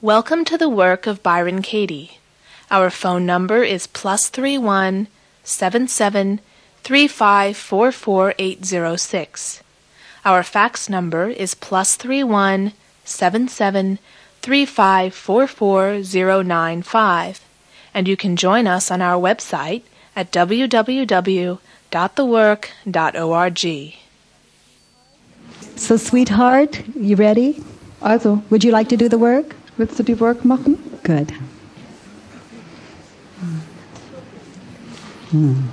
Welcome to the work of Byron Katie. Our phone number is plus three one seven seven three five four four eight zero six. Our fax number is plus three one seven seven three five four four zero nine five, and you can join us on our website at www.thework.org. So, sweetheart, you ready? Also, Would you like to do the work? Willst du die Work machen? Good. Hmm.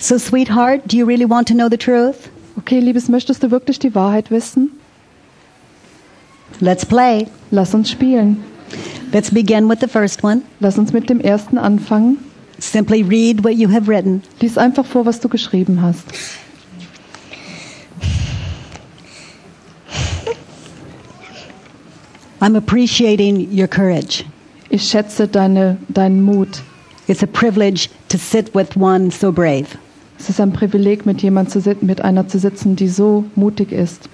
So, sweetheart, do you really want to know the truth? Okay, Liebes, möchtest du wirklich die Wahrheit wissen? Let's play. Lass uns spielen. Let's begin with the first one. Lass uns mit dem ersten anfangen. Simply read what you have written. Lies einfach vor, was du geschrieben hast. I'm appreciating your courage. Ich schätze deine, deinen Mut. It's a privilege to sit with one so brave. Es ist ein Privileg, mit jemand zu sit mit einer zu sitzen, die so mutig ist.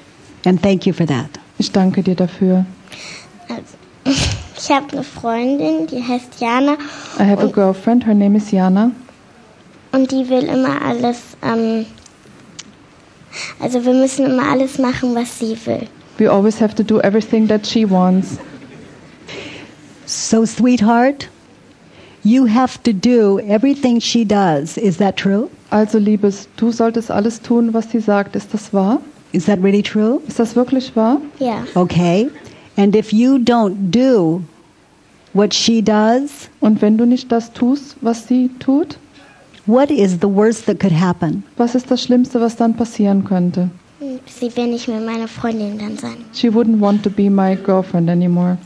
And thank you for that. Ich danke dir dafür. Also, ich habe eine Freundin, die heißt Jana I have a girlfriend, her name is Jana. und die will immer alles, ähm, also wir müssen immer alles machen, was sie will. We always have to do everything that she wants. So, sweetheart, you have to do everything she does. Is that true? Also, Liebes, du solltest alles tun, was sie sagt. Ist das wahr? Is that really true? Ist das wirklich wahr? Ja. Okay. And if you don't do what she does, Und wenn du nicht das tust, was sie tut, what is the worst that could happen? was ist das Schlimmste, was dann passieren könnte? Sie will nicht mehr meine Freundin dann sein. She wouldn't want to be my girlfriend anymore.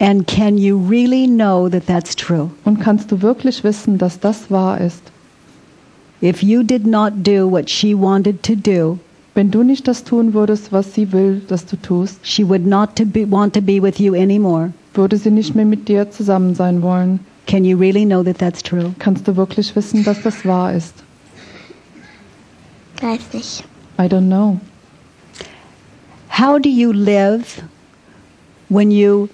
And can you really know that that's true? Und kannst du wirklich wissen, dass das wahr ist? If you did not do what she wanted to do, Wenn du nicht das tun würdest, was sie will, dass du tust, she would not to be, want to be with you anymore. würde sie nicht mehr mit dir zusammen sein wollen. Can you really know that that's true? Kannst du wirklich wissen, dass das wahr ist? Weiß nicht. I don't know. How do you live when you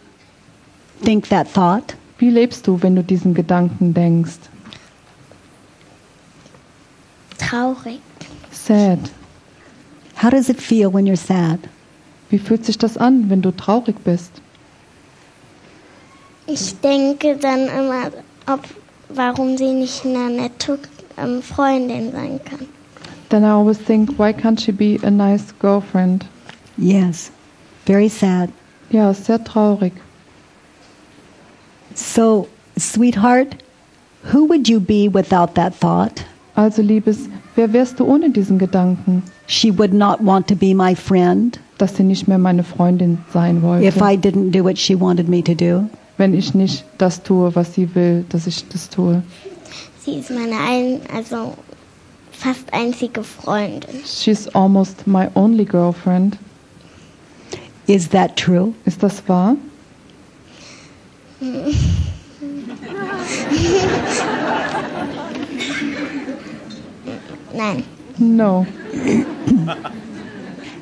think that thought? Wie lebst du, wenn du diesen Gedanken denkst? Traurig. Sad. How does it feel when you're sad? Wie fühlt sich das an, wenn du traurig bist? Ich denke dann immer, ob, warum sie nicht eine nette ähm, Freundin sein kann. Then I always think, why can't she be a nice girlfriend? Yes, very sad. Ja, sehr traurig. So, sweetheart, who would you be without that thought? Also, Liebes, wer wärst du ohne diesen Gedanken? She would not want to be my friend Dass sie nicht mehr meine Freundin sein wollte. if I didn't do what she wanted me to do. wenn ich nicht das tue, was sie will, dass ich das tue. Sie ist meine ein, also fast einzige Freundin. She's almost my only girlfriend. Is that true? Ist das wahr? Nein. No.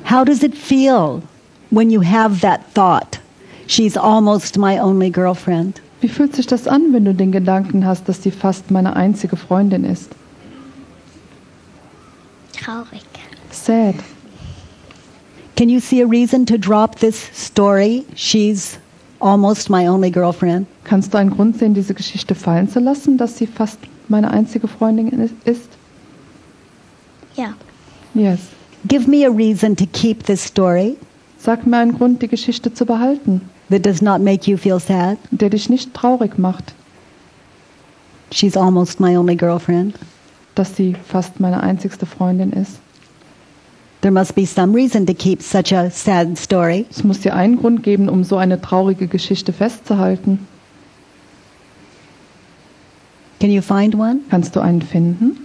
How does it feel when you have that thought? She's almost my only girlfriend. Wie fühlt sich das an, wenn du den Gedanken hast, dass sie fast meine einzige Freundin ist? Traurig. Sad. Can you see a reason to drop this story? She's almost my only girlfriend. Kannst du einen Grund sehen, diese Geschichte fallen zu lassen, dass sie fast meine einzige Freundin ist? Ja. Yes. Give me a reason to keep this story Sag mir einen Grund, die Geschichte zu behalten, that does not make you feel sad. der dich nicht traurig macht, She's almost my only girlfriend. Dass sie fast meine einzigste Freundin ist. There must be some reason to keep such a sad story. Es muss ja einen Grund geben, um so eine traurige Geschichte festzuhalten. Can you find one? Kannst du einen finden?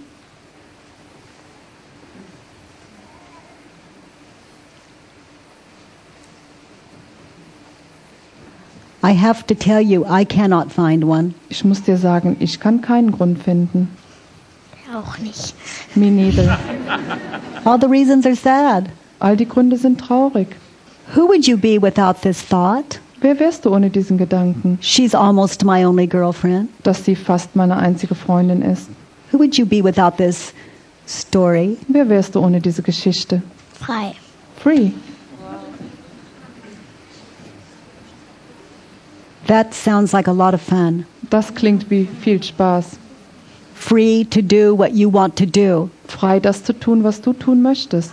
I have to tell you, I cannot find one. Ich muss dir sagen, ich kann keinen Grund finden. Auch nicht. Neither. All the reasons are sad. All die Gründe sind traurig. Who would you be without this thought? Wer wärst du ohne diesen Gedanken, She's almost my only girlfriend. dass sie fast meine einzige Freundin ist? Who would you be without this story? Wer wärst du ohne diese Geschichte? Frei. Free. That sounds like a lot of fun. Das klingt wie viel Spaß. Free to do what you want to do Frei, das zu tun, was du tun möchtest.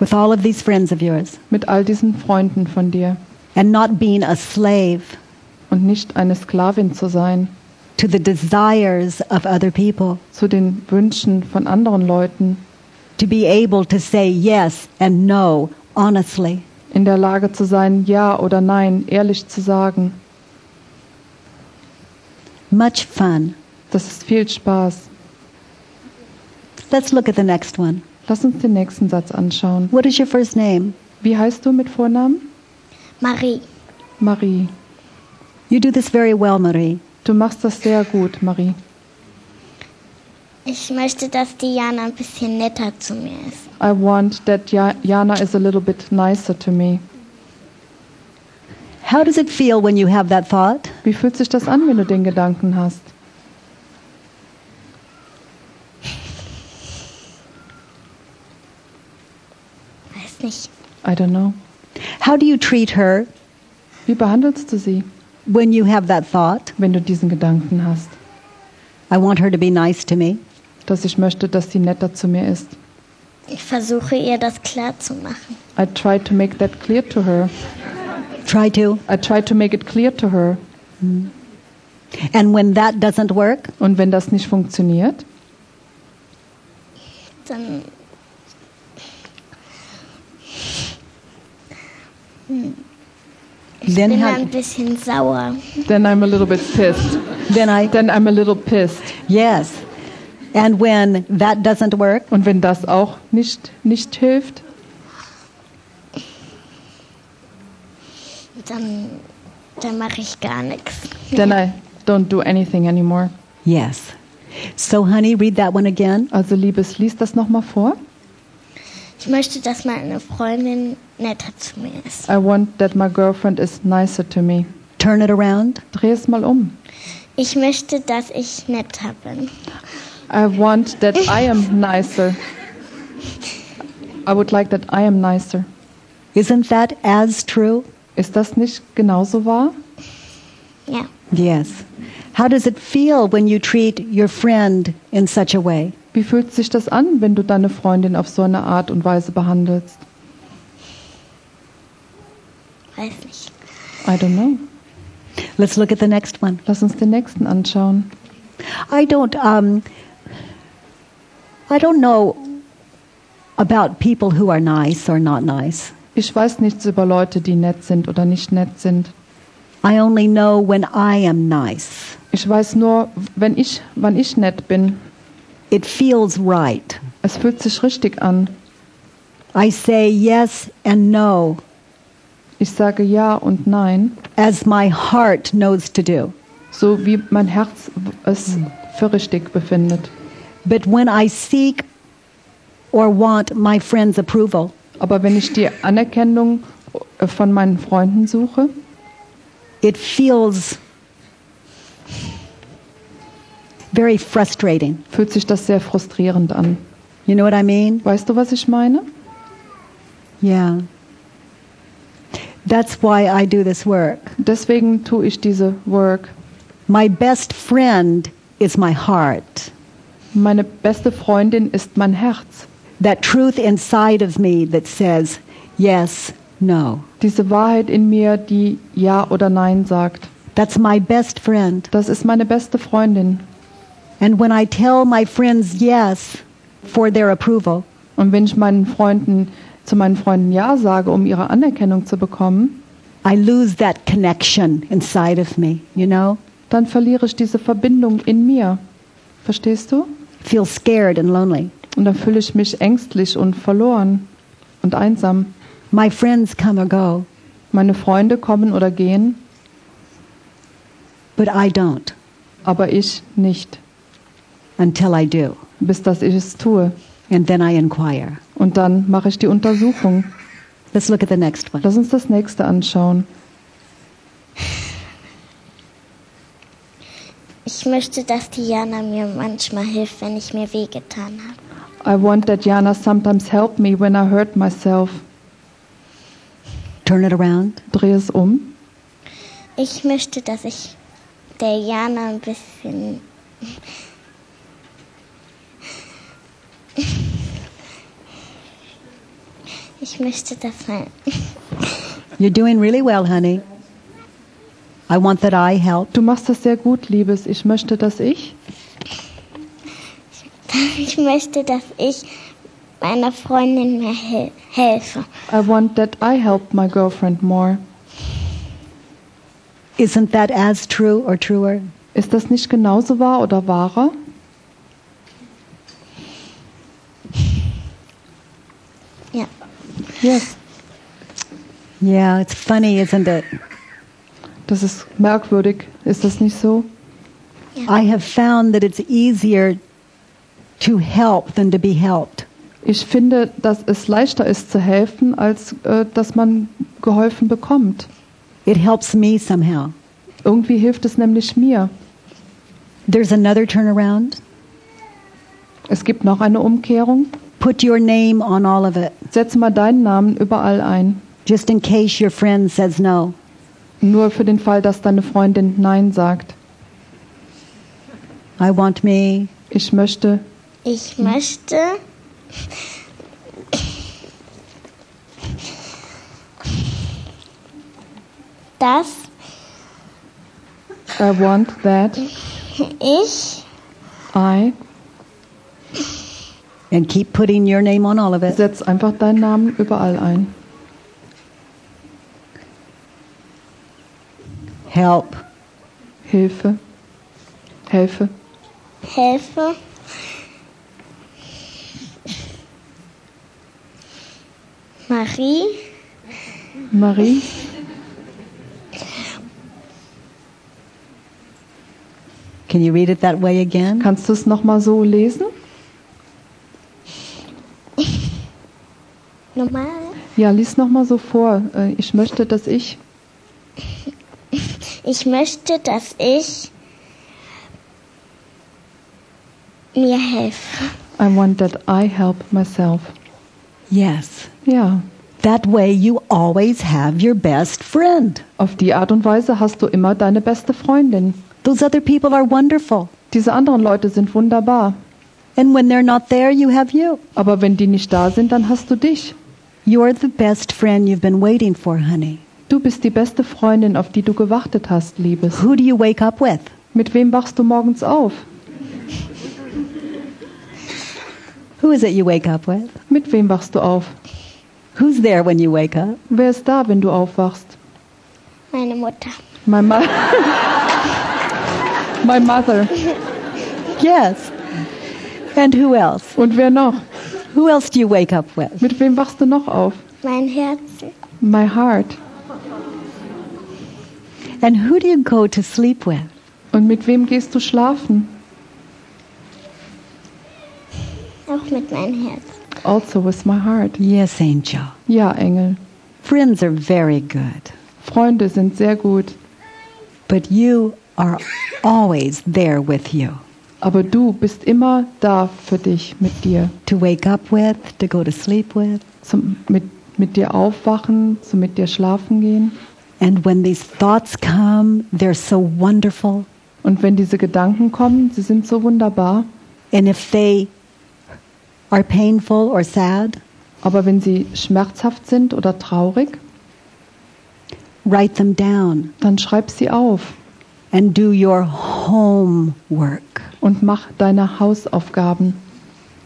with all of these friends of yours Mit all diesen Freunden von dir. and not being a slave Und nicht eine Sklavin zu sein. to the desires of other people. Zu den Wünschen von anderen Leuten. To be able to say yes and no honestly. In der Lage zu sein, Ja oder Nein ehrlich zu sagen. Much fun. Das ist viel Spaß. Let's look at the next one. Lass uns den nächsten Satz anschauen. What is your first name? Wie heißt du mit Vornamen? Marie. Marie. You do this very well, Marie. Du machst das sehr gut, Marie. Ich möchte, dass Diana ein bisschen netter zu mir ist. I want that Ja- Jana is a little bit nicer to me. How does it feel when you have that thought? Wie fühlt sich das an, wenn du den Gedanken hast? Weiß nicht. I don't know. How do you treat her Wie behandelst du sie, when you have that thought? wenn du diesen Gedanken hast? I want her to be nice to me. Dass ich möchte, dass sie netter zu mir ist. Ich versuche ihr das klar zu machen. I try to make that clear to her. Try to. I try to make it clear to her. And when that doesn't work, Und wenn das nicht funktioniert, Dann then bin ein bisschen sauer. then I'm a little bit pissed. then I Then I'm a little pissed. yes. And when that doesn't work, Und wenn das auch nicht, nicht hilft, Dann, dann mache ich gar nichts. then I don't do anything anymore. yes. So honey, read that one again. Also Liebes, lies das nochmal vor. Ich möchte, dass meine Freundin netter zu mir ist. I want that my girlfriend is nicer to me. Turn it around. Dreh es mal um. Ich möchte, dass ich netter bin. I want that I am nicer. I would like that I am nicer. Isn't that as true? Ist das nicht genauso wahr? Ja. Yes. How does it feel when you treat your friend in such a way? Wie fühlt sich das an, wenn du deine Freundin auf so eine Art und Weise behandelst? Weiß nicht. I don't know. Let's look at the next one. Lass uns den nächsten anschauen. I don't um I don't know about people who are nice or not nice. Ich weiß nichts über Leute, die nett sind oder nicht nett sind. I only know when I am nice. Ich weiß nur, wenn ich, wann ich nett bin. It feels right. Es fühlt sich richtig an. I say yes and no Ich sage ja und nein, as my heart knows to do. so wie mein Herz es für richtig befindet. But when I seek or want my friend's approval, Aber wenn ich die Anerkennung äh, von meinen Freunden suche, it feels very frustrating. fühlt sich das sehr frustrierend an. You know what I mean? Weißt du, was ich meine? Yeah. That's why I do this work. Deswegen tue ich diese Work. My best friend is my heart. Meine beste Freundin ist mein Herz. That truth inside of me that says yes, no. Diese Wahrheit in mir, die Ja oder Nein sagt. That's my best friend. Das ist meine beste Freundin. And when I tell my friends yes for their approval, Und wenn ich meinen Freunden zu meinen Freunden Ja sage, um ihre Anerkennung zu bekommen, I lose that connection inside of me, you know? dann verliere ich diese Verbindung in mir. Verstehst du? Feel scared and lonely. Und dann fühle ich mich ängstlich und verloren und einsam. My friends come or go, Meine Freunde kommen oder gehen, but I don't aber ich nicht, until I do. bis dass ich es tue. And then I inquire. Und dann mache ich die Untersuchung. Let's look at the next one. Lass uns das nächste anschauen. Ich möchte, dass Diana mir manchmal hilft, wenn ich mir wehgetan habe. I want that Jana sometimes help me when I hurt myself. Turn it around. Dreh es um. Ich möchte, dass ich der Jana ein bisschen. Ich möchte, dass mein. You're doing really well, honey. I want that I help. Du machst das sehr gut, Liebes. Ich möchte, dass ich. Ich möchte, dass ich meiner Freundin mehr hel helfe. I want that I help my girlfriend more. Isn't that as true or truer? Ist das nicht genauso wahr oder wahrer? Ja. Yes. Yeah, it's funny, isn't it? Das ist merkwürdig. Ist das nicht so? I have found that it's easier to help than to be helped. Ich finde, dass es leichter ist zu helfen, als äh, dass man geholfen bekommt. It helps me somehow. Irgendwie hilft es nämlich mir. There's another turnaround. Es gibt noch eine Umkehrung. Put your name on all of it, Setz mal deinen Namen überall ein. just in case your friend says no. Nur für den Fall, dass deine Freundin Nein sagt. I want me. Ich möchte, Ich möchte. Dass I want that ich I. And keep putting your name on all of it. Setz einfach deinen Namen überall ein. Help. Hilfe. Helfe. helfe. Marie, Marie. Can you read it that way again? Kannst du es nochmal so lesen? normal. Ja, lies nochmal so vor. Äh, Ich möchte, dass ich. Ich möchte, dass ich mir helfe. I want that I help myself. Yes. Ja, That way you always have your best friend. auf die Art und Weise hast du immer deine beste Freundin. Those other people are wonderful. Diese anderen Leute sind wunderbar. And when they're not there, you have you. Aber wenn die nicht da sind, dann hast du dich. You're the best friend you've been waiting for, honey. Du bist die beste Freundin, auf die du gewartet hast, Liebes. Who do you wake up with? Mit wem wachst du morgens auf? Who is it you wake up with? Mit wem wachst du auf? Who's there when you wake up? Wer ist da, wenn du aufwachst? Meine Mutter. My, mo My mother. Yes. And who else? Und wer noch? Who else do you wake up with? Mit wem wachst du noch auf? Mein Herz. My heart. And who do you go to sleep with? Und mit wem gehst du schlafen? Auch mit meinem Herz. Also with my heart. Yes, angel. Ja, Engel. Friends are very good, Freunde sind sehr gut. but you are always there with you Aber du bist immer da für dich, mit dir. to wake up with, to go to sleep with. Zum, mit, mit dir aufwachen, zu mit dir schlafen gehen. And when these thoughts come, they're so wonderful. Und wenn diese Gedanken kommen, sie sind so wunderbar. And if they are painful or sad, Aber wenn sie schmerzhaft sind oder traurig, write them down dann schreib sie auf and do your homework und mach deine Hausaufgaben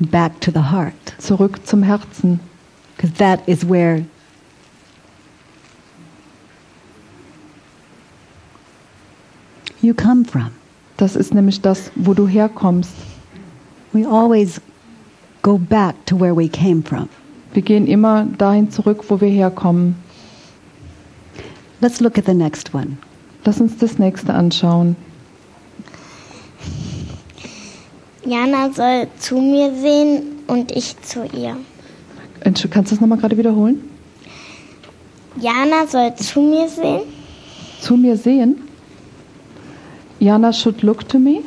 back to the heart. zurück zum Herzen. Because that is where you come from. Das ist nämlich das, wo du herkommst. We always go back to where we came from. Wir gehen immer dahin zurück, wo wir herkommen. Let's look at the next one. Lass uns das nächste anschauen. Jana soll zu mir sehen und ich zu ihr. Entsch- Kannst du das nochmal gerade wiederholen? Jana soll zu mir sehen Zu mir sehen. Jana should look to me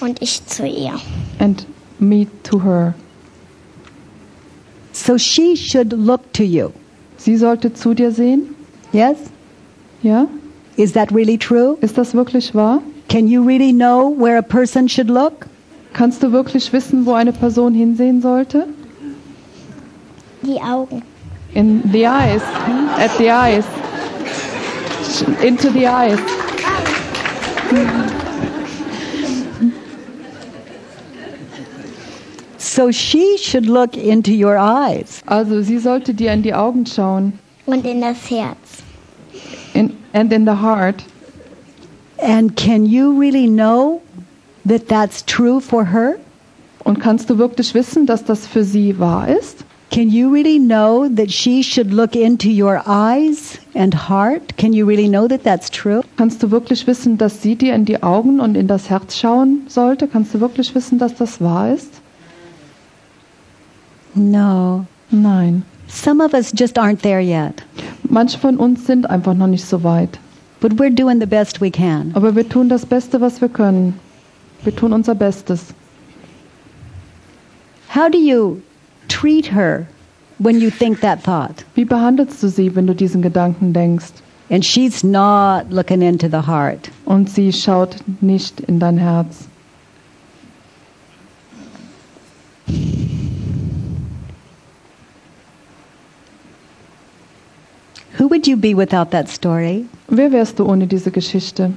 und ich zu ihr. and me to her. So she should look to you. Sie sollte zu dir sehen. Yes? Ja? Is that really true? Ist das wirklich wahr? Can you really know where a person should look? Kannst du wirklich wissen, wo eine Person hinsehen sollte? Die Augen. In the eyes. At the eyes. Into the eyes. So she should look into your eyes. Also sie sollte dir in die Augen schauen. Und in das Herz. In, and in the heart. And can you really know that that's true for her? Und kannst du wirklich wissen, dass das für sie wahr ist? Can you really know that she should look into your eyes and heart? Can you really know that that's true? Kannst du wirklich wissen, dass sie dir in die Augen und in das Herz schauen sollte? Kannst du wirklich wissen, dass das wahr ist? No. Nein. Some of us just aren't there yet. Manche von uns sind einfach noch nicht so weit. But we're doing the best we can. Aber wir tun das Beste, was wir können. Wir tun unser Bestes. How do you treat her when you think that thought? Wie behandelst du sie, wenn du diesen Gedanken denkst? And she's not looking into the heart. Und sie schaut nicht in dein Herz. Who would you be without that story? Wer wärst du ohne diese Geschichte?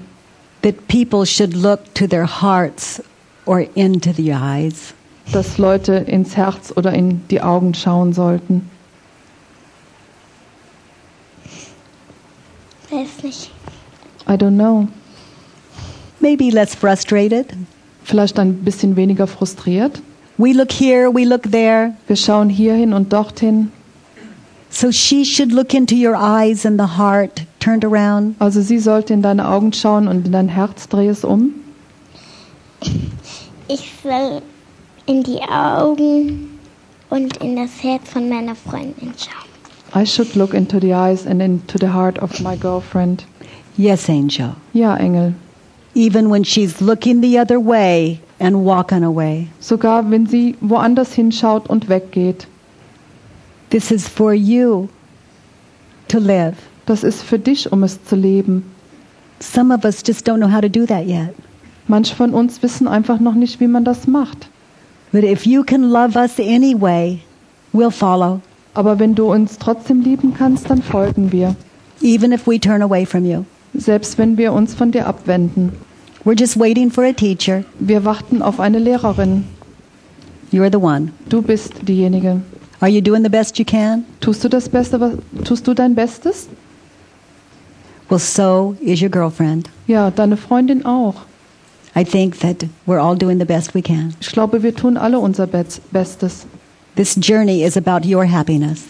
That people should look to their hearts or into the eyes. Dass Leute ins Herz oder in die Augen schauen sollten. Weiß nicht. I don't know. Maybe less frustrated. Vielleicht ein bisschen weniger frustriert. We look here, we look there. Wir schauen hierhin und dorthin. So she should look into your eyes and the heart turned around. Also sie sollte in deine Augen schauen und in dein Herz dreh es um. Ich soll in die Augen und in das Herz von meiner Freundin schauen. I should look into the eyes and into the heart of my girlfriend. Yes, angel. Ja, Engel. Even when she's looking the other way and walking away. Sogar wenn sie woanders hinschaut und weggeht. This is for you to live. Das ist für dich, um es zu leben. Some of us just don't know how to do that yet. Manche von uns wissen einfach noch nicht, wie man das macht. But if you can love us anyway, we'll follow, Aber wenn du uns trotzdem lieben kannst, dann folgen wir. even if we turn away from you. Selbst wenn wir uns von dir abwenden. We're just waiting for a teacher. Wir warten auf eine Lehrerin. You're the one. Du bist diejenige. Are you doing the best you can? Tust du das Beste, was, tust du dein Bestes? Well, so is your girlfriend. Ja, deine Freundin auch. I think that we're all doing the best we can. Ich glaube, wir tun alle unser Be- Bestes. This journey is about your happiness.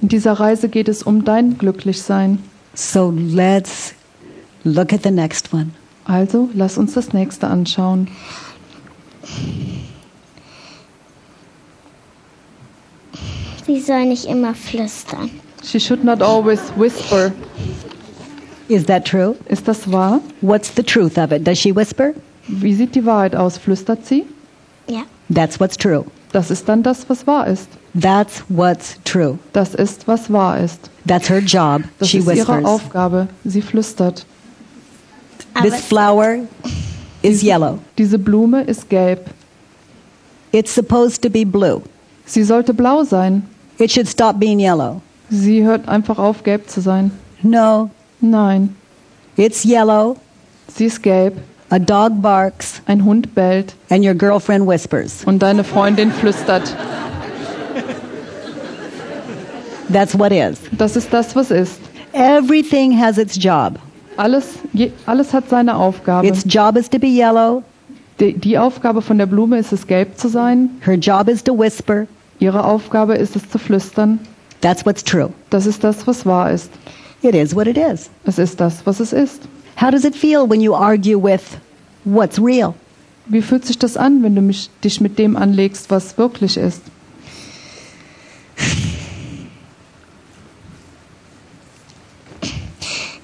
In dieser Reise geht es um dein Glücklichsein. So let's look at the next one. Also, lass uns das nächste anschauen. Sie soll nicht immer flüstern. She should not always whisper. Is that true? Ist das wahr? What's the truth of it? Does she whisper? Wie sieht die Wahrheit aus? Flüstert sie? Ja. That's what's true. Das ist dann das, was wahr ist. That's what's true. Das ist, was wahr ist. That's her job. Das she ist ihre whispers. Aufgabe. Sie flüstert. Aber This flower is yellow. Diese Blume ist gelb. It's supposed to be blue. Sie sollte blau sein. It should stop being yellow. Sie hört einfach auf, gelb zu sein. No, Nein, it's yellow. sie ist gelb. A dog barks Ein Hund bellt and your girlfriend whispers. und deine Freundin flüstert. That's what is. Das ist das, was ist. Everything has its job. Alles, je, alles hat seine Aufgabe. Its job is to be yellow. Die, die Aufgabe von der Blume ist es, gelb zu sein. Her job is to whisper. Ihre Aufgabe ist es, zu flüstern. That's what's true. Das ist das, was wahr ist. It is what it is. Es ist das, was es ist. How does it feel when you argue with what's real? Wie fühlt sich das an, wenn du mich, dich mit dem anlegst, was wirklich ist?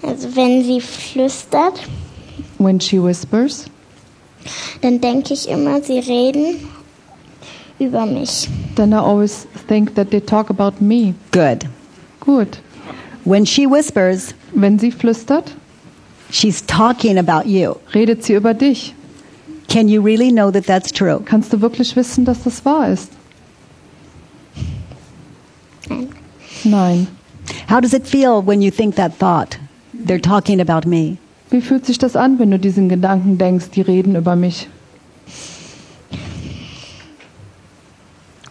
Also wenn sie flüstert, When she whispers, dann denke ich immer, sie reden über mich. then I always think that they talk about me. Good. Gut. When she whispers, Wenn sie flüstert, she's talking about you. redet sie über dich. Can you really know that that's true? Kannst du wirklich wissen, dass das wahr ist? Nein. How does it feel when you think that thought? They're talking about me. Wie fühlt sich das an, wenn du diesen Gedanken denkst, die reden über mich?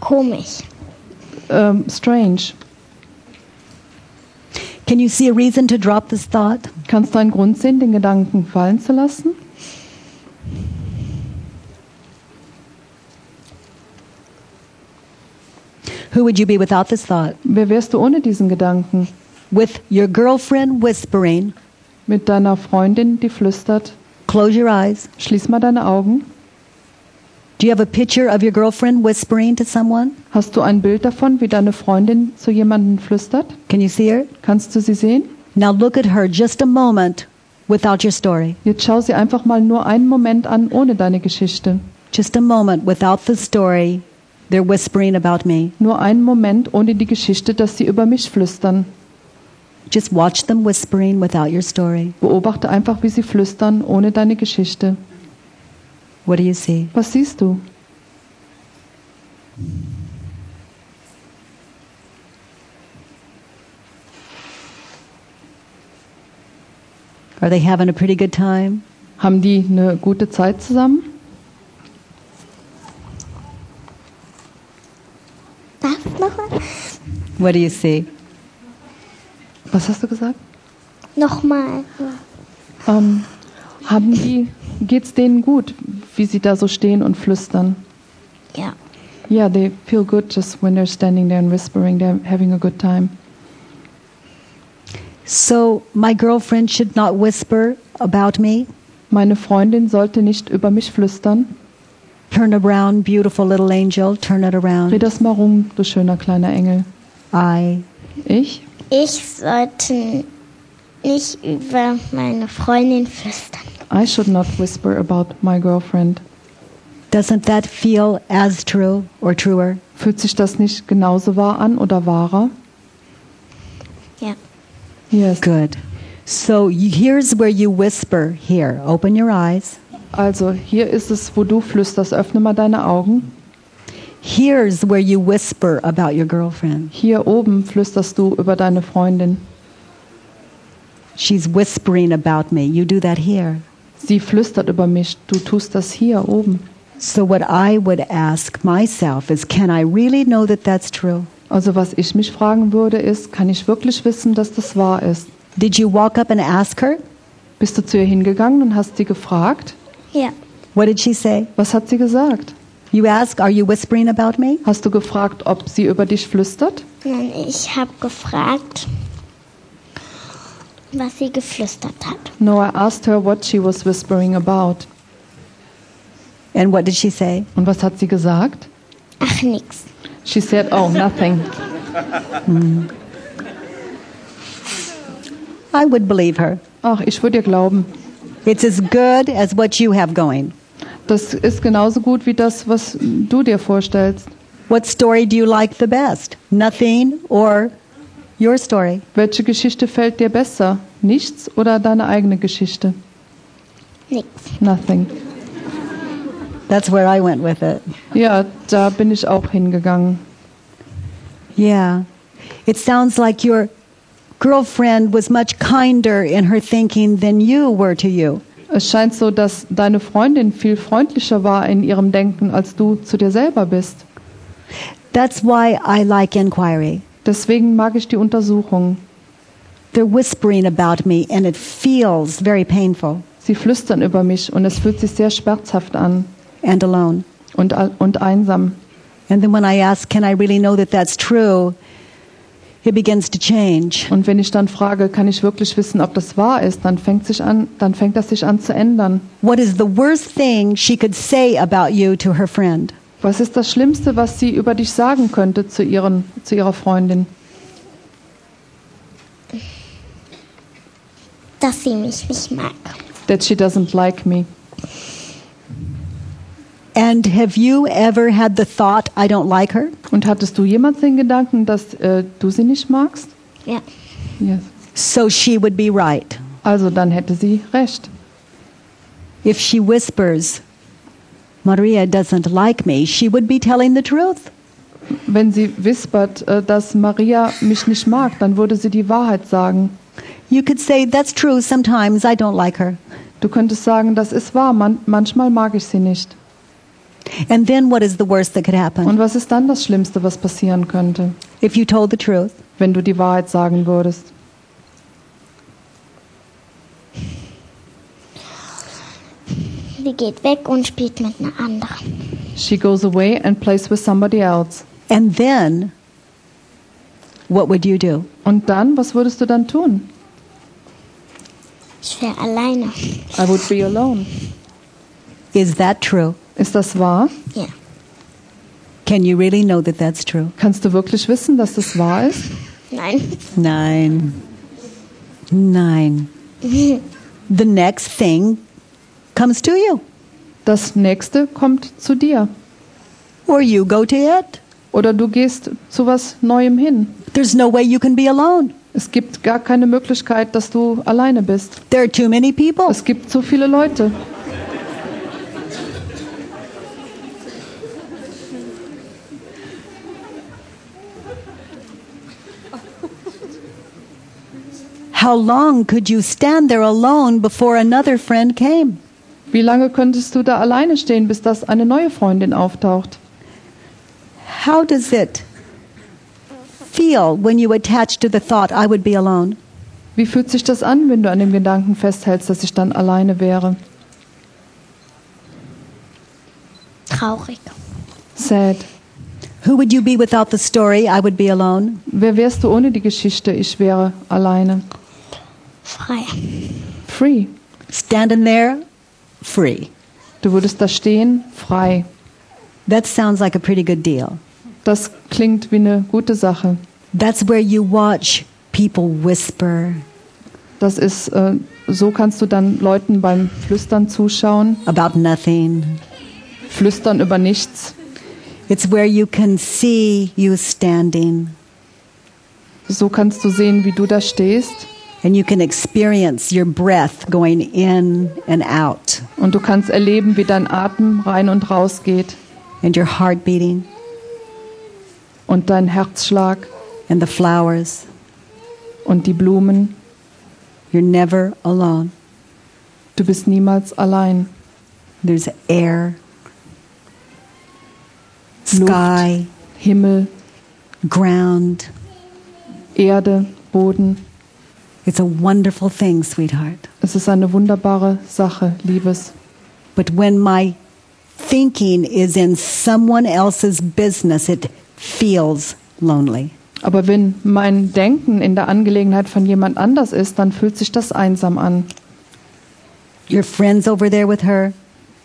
Komisch. Ähm, strange. Can you see a reason to drop this thought? Kannst du einen Grund sehen, den Gedanken fallen zu lassen? Who would you be without this thought? Wer wärst du ohne diesen Gedanken? With your girlfriend whispering, Mit deiner Freundin, die flüstert, close your eyes. schließ mal deine Augen. Do you have a picture of your girlfriend whispering to someone? Hast du ein Bild davon, wie deine Freundin zu jemandem flüstert? Can you see her? Kannst du sie sehen? Now look at her just a moment without your story. Jetzt schau sie einfach mal nur einen Moment an, ohne deine Geschichte. Just a moment without the story. They're whispering about me. Nur einen Moment ohne die Geschichte, dass sie über mich flüstern. Just watch them whispering without your story. Beobachte einfach, wie sie flüstern, ohne deine Geschichte. What do you see? Was siehst du? Are they having a pretty good time? Haben die eine gute Zeit zusammen? What do you see? Was hast du gesagt? Nochmal. Ähm, haben die, geht's denen gut, wie sie da so stehen und flüstern? Ja. Yeah, they feel good just when they're standing there and whispering. They're having a good time. So, my girlfriend should not whisper about me. Meine Freundin sollte nicht über mich flüstern. Turn around, beautiful little angel. Turn it Dreh around. das mal rum, du schöner kleiner Engel. I. Ich? Ich sollte nicht über meine Freundin flüstern. I should not whisper about my girlfriend. Doesn't that feel as true or truer? Fühlt sich das nicht genauso wahr an oder wahrer? Ja. Yes. Good. So you, here's where you whisper. Here, open your eyes. Also, hier ist es, wo du flüsterst. Öffne mal deine Augen. Here's where you whisper about your girlfriend. Hier oben flüsterst du über deine Freundin. She's whispering about me. You do that here. Sie flüstert über mich. Du tust das hier oben. So what I would ask myself is can I really know that that's true? Also, was ich mich fragen würde, ist, kann ich wirklich wissen, dass das wahr ist? Did you walk up and ask her? Bist du zu ihr hingegangen und hast sie gefragt? Ja. What did she say? Was hat sie gesagt? You ask, are you whispering about me? Hast du gefragt, ob sie über dich flüstert? Nein, ich habe gefragt, was sie geflüstert hat. No, I asked her what she was whispering about. And what did she say? Und was hat sie gesagt? Ach, nix. She said, oh, nothing. I would believe her. Ach, ich würde ihr glauben. It's as good as what you have going. Das ist genauso gut wie das, was du dir vorstellst. What story do you like the best? Nothing or your story? Welche Geschichte fällt dir besser? Nichts oder deine eigene Geschichte? Nix. Nothing. That's where I went with it. Ja, da bin ich auch hingegangen. Yeah. It sounds like your girlfriend was much kinder in her thinking than you were to you. Es scheint so, dass deine Freundin viel freundlicher war in ihrem Denken, als du zu dir selber bist. That's why I like inquiry. Deswegen mag ich die Untersuchung. They're whispering about me and it feels very painful Sie flüstern über mich und es fühlt sich sehr schmerzhaft an and alone. und, und einsam. And then when I ask, can I really know that that's true? It begins to change. Und wenn ich dann frage, kann ich wirklich wissen, ob das wahr ist, dann fängt, sich an, dann fängt das sich an zu ändern. What is the worst thing she could say about you to her friend? Was ist das Schlimmste, was sie über dich sagen könnte zu, ihren, zu ihrer Freundin? dass sie mich nicht mag. that she doesn't like me. And have you ever had the thought, I don't like her? Und hattest du jemals den Gedanken, dass äh, du sie nicht magst? Ja. Yes. So she would be right. Also dann hätte sie recht. If she whispers, Maria doesn't like me, she would be telling the truth. Wenn sie wispert, äh, dass Maria mich nicht mag, dann würde sie die Wahrheit sagen. You could say, That's true, sometimes I don't like her. Du könntest sagen, das ist wahr, man, manchmal mag ich sie nicht. And then what is the worst that could happen? Und was ist dann das Schlimmste, was passieren könnte, If you told the truth, wenn du die Wahrheit sagen würdest? Sie geht weg und spielt mit einer anderen. She goes away and plays with somebody else. and then what would you do? Und dann, was würdest du dann tun? Ich wäre alleine. I would be alone. Is that true? Ist das wahr? Ja. Can you really know that that's true? Kannst du wirklich wissen, dass das wahr ist? Nein. Nine. Nine. the next thing comes to you, Das nächste kommt zu dir. or you go to it. Oder du gehst zu was Neuem hin. There's no way you can be alone. Es gibt gar keine Möglichkeit, dass du alleine bist. There are too many people. Es gibt so viele Leute. How long could you stand there alone before another friend came? Wie lange könntest du da alleine stehen, bis das eine neue Freundin auftaucht? How does it feel when you attach to the thought, I would be alone? Wie fühlt sich das an, wenn du an dem Gedanken festhältst, dass ich dann alleine wäre? Traurig. Sad. Who would you be without the story, I would be alone? Wer wärst du ohne die Geschichte, ich wäre alleine? Frei. Free. Standing there, free. Du würdest da stehen, frei. That sounds like a pretty good deal. Das klingt wie eine gute Sache. That's where you watch people whisper Das ist, äh, so kannst du dann Leuten beim Flüstern zuschauen. about nothing. Flüstern über nichts. It's where you can see you standing So kannst du sehen, wie du da stehst. And you can experience your breath going in and out Und du kannst erleben, wie dein Atem rein und raus geht. and your heart beating Und dein Herzschlag and the flowers. und die Blumen. You're never alone. Du bist niemals allein. There's air, Luft. sky, Himmel, ground. Erde, Boden. It's a wonderful thing, sweetheart. Es ist eine wunderbare Sache, Liebes. But when my thinking is in someone else's business, it feels lonely. Aber wenn mein Denken in der Angelegenheit von jemand anders ist, dann fühlt sich das einsam an. Your friend's over there with her,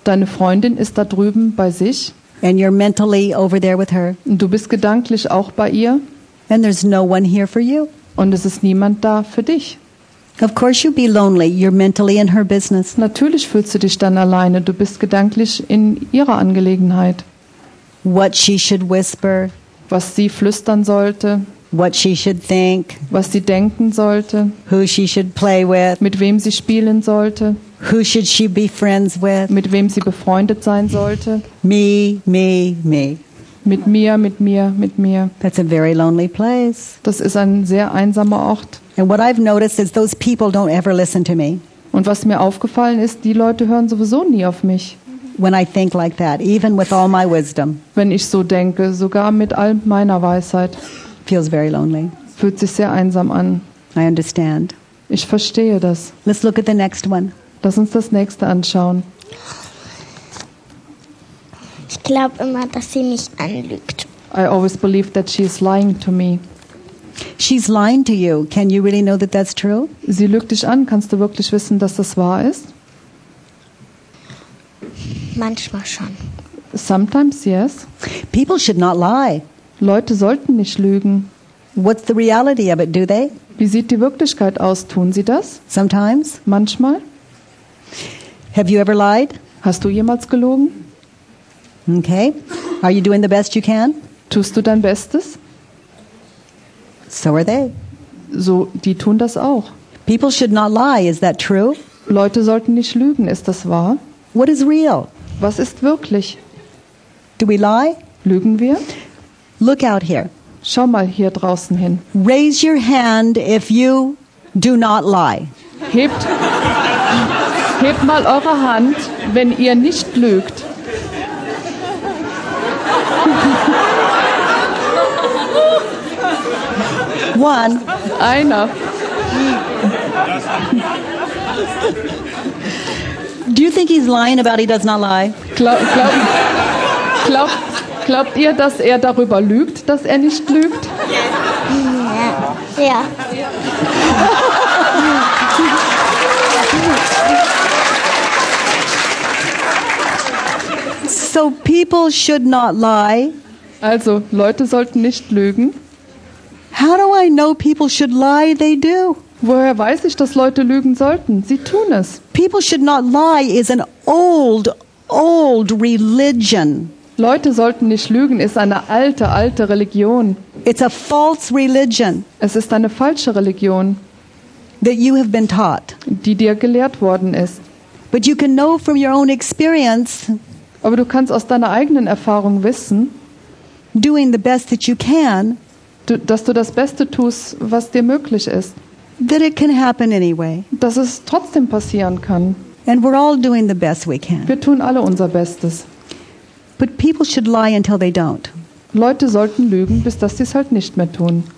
Deine Freundin ist da drüben bei sich and you're mentally over there with her, und du bist gedanklich auch bei ihr and there's no one here for you. Und es ist niemand da für dich. Of course, you'll be lonely. You're mentally in her business. Natürlich fühlst du dich dann alleine. Du bist gedanklich in ihrer Angelegenheit. What she should whisper, Was sie flüstern sollte, what she should think, was sie denken sollte, who she should play with, mit wem sie spielen sollte, who should she be friends with. mit wem sie befreundet sein sollte. Me, me, me. Mit mir, mit mir, mit mir. That's a very lonely place. Das ist ein sehr einsamer Ort. And what I've noticed is those people don't ever listen to me Und was mir aufgefallen ist, die Leute hören sowieso nie auf mich, when I think like that, even with all my wisdom. wenn ich so denke, sogar mit all meiner Weisheit. Feels very lonely. Fühlt sich sehr einsam an. I understand. Ich verstehe das. Let's look at the next one. Lass uns das nächste anschauen. Ich glaube immer, dass sie mich anlügt. I always believe that she is lying to me. She's lying to you. Can you really know that that's true? Sie lügt dich an. Kannst du wirklich wissen, dass das wahr ist? Manchmal schon. Sometimes yes. People should not lie. Leute sollten nicht lügen. What's the reality of it, do they? Wie sieht die Wirklichkeit aus? Tun sie das? Sometimes. Manchmal? Have you ever lied? Hast du jemals gelogen? Okay. Are you doing the best you can? Tust du dein Bestes? So are they. So, die tun das auch. People should not lie. Is that true? Leute sollten nicht lügen, ist das wahr? What is real? Was ist wirklich? Do we lie? Lügen wir? Look out here. Schau mal hier draußen hin. Raise your hand if you do not lie. Hebt, hebt mal eure Hand, wenn ihr nicht lügt. One. Einer. Do you think he's lying about he does not lie? Glaub, glaub, glaub, glaubt ihr, dass er darüber lügt, dass er nicht lügt? Ja. So people should not lie. Also, Leute sollten nicht lügen. How do I know people should lie? They do. Woher weiß ich, dass Leute lügen sollten? Sie tun es. People should not lie is an old, old religion. Leute sollten nicht lügen, ist eine alte, alte Religion. It's a false religion Es ist eine falsche Religion, that you have been taught. die dir gelehrt worden ist. But you can know from your own experience, Aber du kannst aus deiner eigenen Erfahrung wissen, doing the best that you can, du, dass du das Beste tust, was dir möglich ist. that it can happen anyway. Dass es trotzdem passieren kann. And we're all doing the best we can. Wir tun alle unser Bestes. But people should lie until they don't. Leute sollten lügen, bis dass sie es halt nicht mehr tun.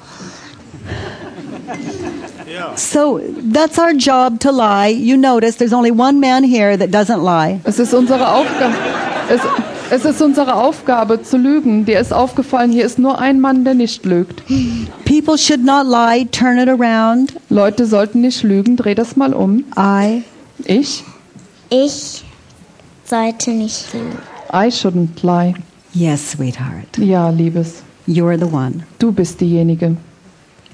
So that's our job to lie. You notice there's only one man here that doesn't lie. Es ist unsere Aufgabe. Es, ist unsere Aufgabe zu lügen. Dir ist aufgefallen, hier ist nur ein Mann, der nicht lügt. People should not lie. Turn it around. Leute sollten nicht lügen. Dreh das mal um. I. Ich? Ich sollte nicht lügen. I shouldn't lie. Yes, sweetheart. Ja, Liebes. You're the one. Du bist diejenige.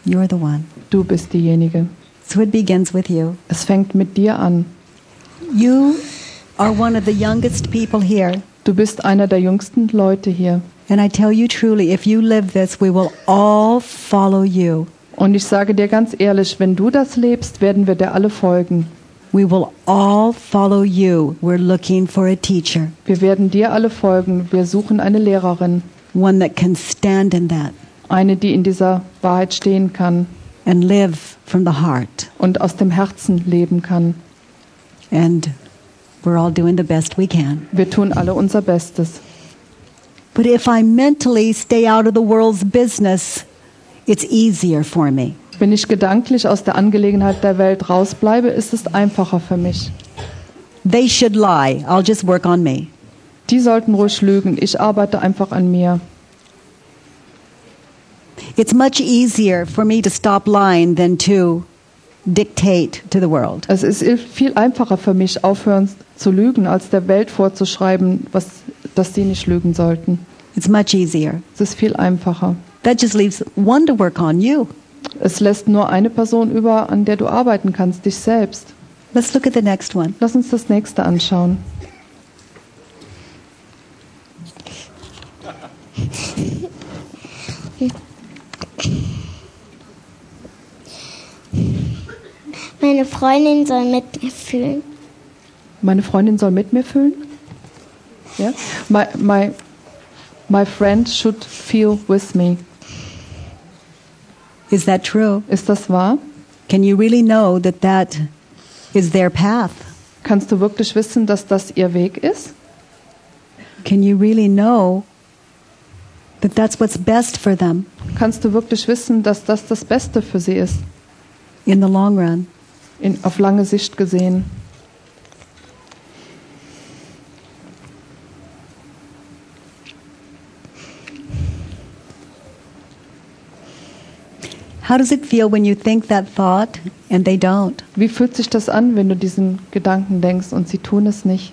You're the one. Du bist diejenige. So it begins with you. Es fängt mit dir an. You are one of the youngest people here. Du bist einer der jüngsten Leute hier. And I tell you truly, if you live this, we will all follow you. Und ich sage dir ganz ehrlich, wenn du das lebst, werden wir dir alle folgen. We will all follow you. We're looking for a teacher, Wir werden dir alle folgen. Wir suchen eine Lehrerin. one that can stand in that Eine, die in dieser Wahrheit stehen kann and live from the heart. und aus dem Herzen leben kann. And we're all doing the best we can. Wir tun alle unser Bestes. But if I mentally stay out of the world's business, it's easier for me. Wenn ich gedanklich aus der Angelegenheit der Welt rausbleibe, ist es einfacher für mich. They should lie. I'll just work on me. Die sollten ruhig lügen. Ich arbeite einfach an mir. It's much easier for me to stop lying than to dictate to the world. Es ist viel einfacher für mich, aufhören zu lügen, als der Welt vorzuschreiben, was, dass sie nicht lügen sollten. It's much easier. Es ist viel einfacher. That just leaves one to work on you. Es lässt nur eine Person über, an der du arbeiten kannst, dich selbst. Let's look at the next one. Lass uns das nächste anschauen. Meine Freundin soll mit mir fühlen. Meine Freundin soll mit mir fühlen? Ja? My, my, my friend should feel with me. Is that true? Ist das wahr? Can you really know that that is their path? Kannst du wirklich wissen, dass das ihr Weg ist? Can you really know that that's what's best for them Kannst du wirklich wissen, dass das das Beste für sie ist, in the long run? In, auf lange Sicht gesehen? How does it feel when you think that thought and they don't? Wie fühlt sich das an, wenn du diesen Gedanken denkst und sie tun es nicht?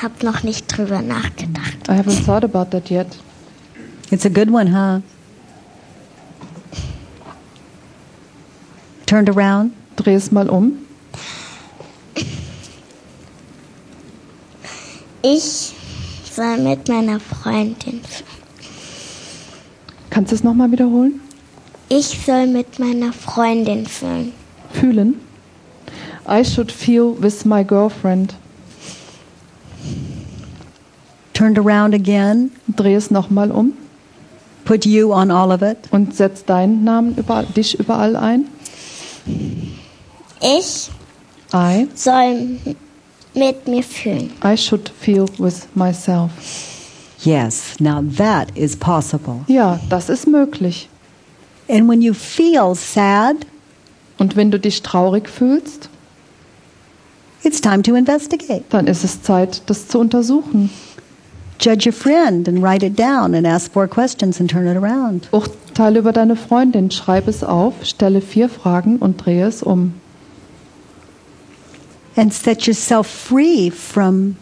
Hab noch nicht drüber nachgedacht. I haven't thought about that yet. It's a good one, huh? Turned around. Dreh es mal um. Ich soll mit meiner Freundin. Kannst du es nochmal wiederholen? Ich soll mit meiner Freundin fühlen. Fühlen. I should feel with my girlfriend. Turned around again. Dreh es nochmal um Put you on all of it. und setz deinen Namen überall, dich überall ein. Ich I, soll mit mir fühlen. I should feel with myself. Yes, now that is possible. Ja, das ist möglich. And when you feel sad, Und wenn du dich traurig fühlst, it's time to investigate. dann ist es Zeit, das zu untersuchen. Judge your friend and write it down and ask four questions and turn it around. Urteile über deine Freundin, schreib es auf, stelle vier Fragen und drehe es um. And set yourself free from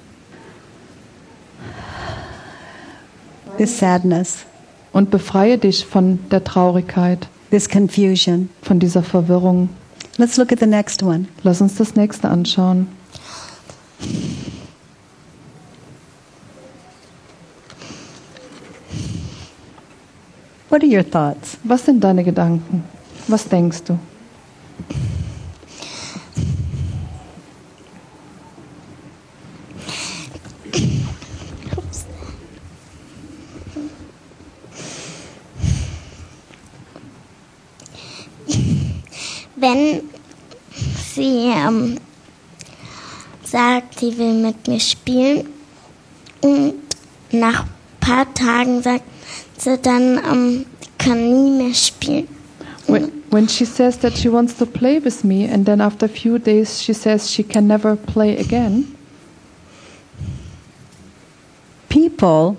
this sadness, Und befreie dich von der Traurigkeit, this confusion. von dieser Verwirrung. Let's look at the next one. Lass uns das nächste anschauen. What are your thoughts? Was sind deine Gedanken? Was denkst du? Wenn sie ähm, sagt, sie will mit mir spielen und nach ein paar Tagen sagt sie dann, sie kann nie mehr spielen. When, when she says that she wants to play with me and then after a few days she says she can never play again, People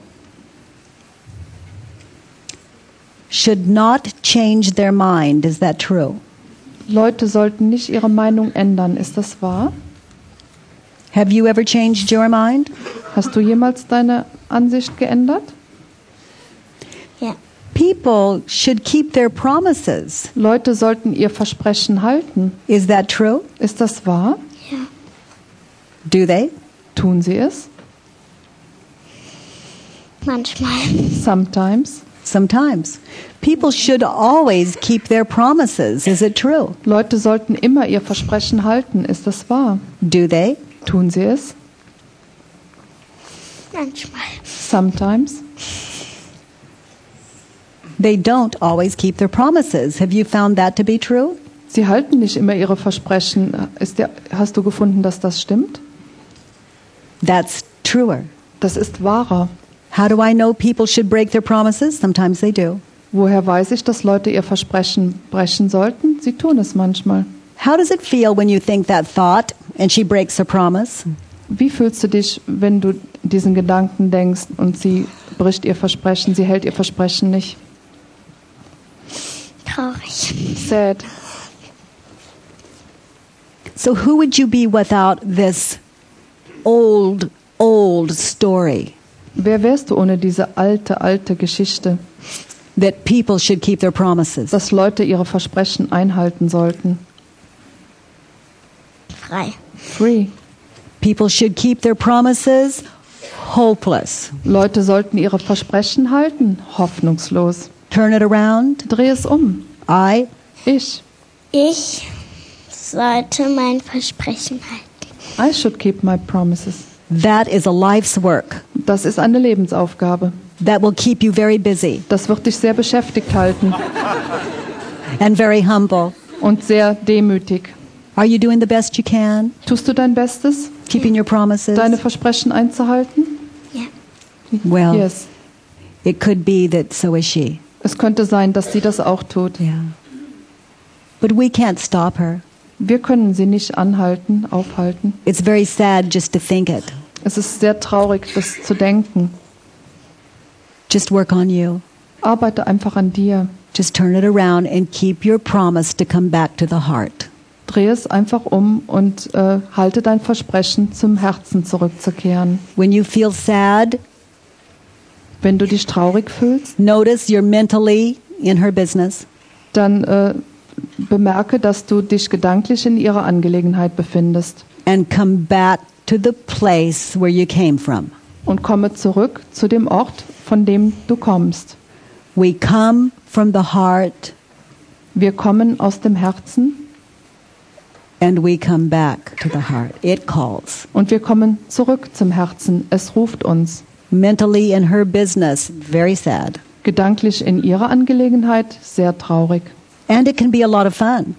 should not change their mind. Is that true? Leute sollten nicht ihre Meinung ändern. Ist das wahr? Have you ever changed your mind? Hast du jemals deine Ansicht geändert? Ja. People should keep their promises. Leute sollten ihr Versprechen halten. Is that true? Ist das wahr? Yeah. Do they? Tun sie es? Manchmal. Sometimes. Sometimes. People should always keep their promises. Is it true? Leute sollten immer ihr Versprechen halten. Ist das wahr? Do they? Tun sie es? Manchmal. Sometimes. They don't always keep their promises. Have you found that to be true? Sie halten nicht immer ihre Versprechen. Der, hast du gefunden, dass das stimmt? That's truer. Das ist wahrer. How do I know people should break their promises? Sometimes they do. Woher weiß ich, dass Leute ihr Versprechen brechen sollten? Sie tun es manchmal. How does it feel when you think that thought and she breaks her promise? Wie fühlst du dich, wenn du diesen Gedanken denkst und sie bricht ihr Versprechen, sie hält ihr Versprechen nicht? Traurig. Sad. So, who would you be without this old, old story Wer wärst du ohne diese alte, alte Geschichte, that people should keep their promises? dass Leute ihre Versprechen einhalten sollten? Frei. Free. People should keep their promises hopeless. Leute sollten ihre Versprechen halten? Hoffnungslos. Turn it around. Dreh es um. I Ich. Ich sollte mein Versprechen halten. I should keep my promises. That is a life's work. Das ist eine Lebensaufgabe. That will keep you very busy Das wird dich sehr beschäftigt halten and very humble. und sehr demütig. Are you doing the best you can? Tust du dein Bestes, Keeping your promises? deine Versprechen einzuhalten? Ja. Well, Yes. it could be that so is she. Es könnte sein, dass sie das auch tut. Yeah. But we can't stop her. Wir können sie nicht anhalten, aufhalten. It's very sad just to think it. Es ist sehr traurig, das zu denken. Just work on you. Arbeite einfach an dir. Just turn it around and keep your promise to come back to the heart. Dreh es einfach um und äh, halte dein Versprechen, zum Herzen zurückzukehren. When you feel sad, Wenn du dich traurig fühlst, notice you're mentally in her business. dann äh, bemerke, dass du dich gedanklich in ihrer Angelegenheit befindest and come back to the place where you came from. und komme zurück zu dem Ort, von dem du kommst. We come from the heart Wir kommen aus dem Herzen and we come back to the heart. It calls. und wir kommen zurück zum Herzen. Es ruft uns. Mentally in her business, very sad. Gedanklich in ihrer Angelegenheit sehr traurig. And it can be a lot of fun.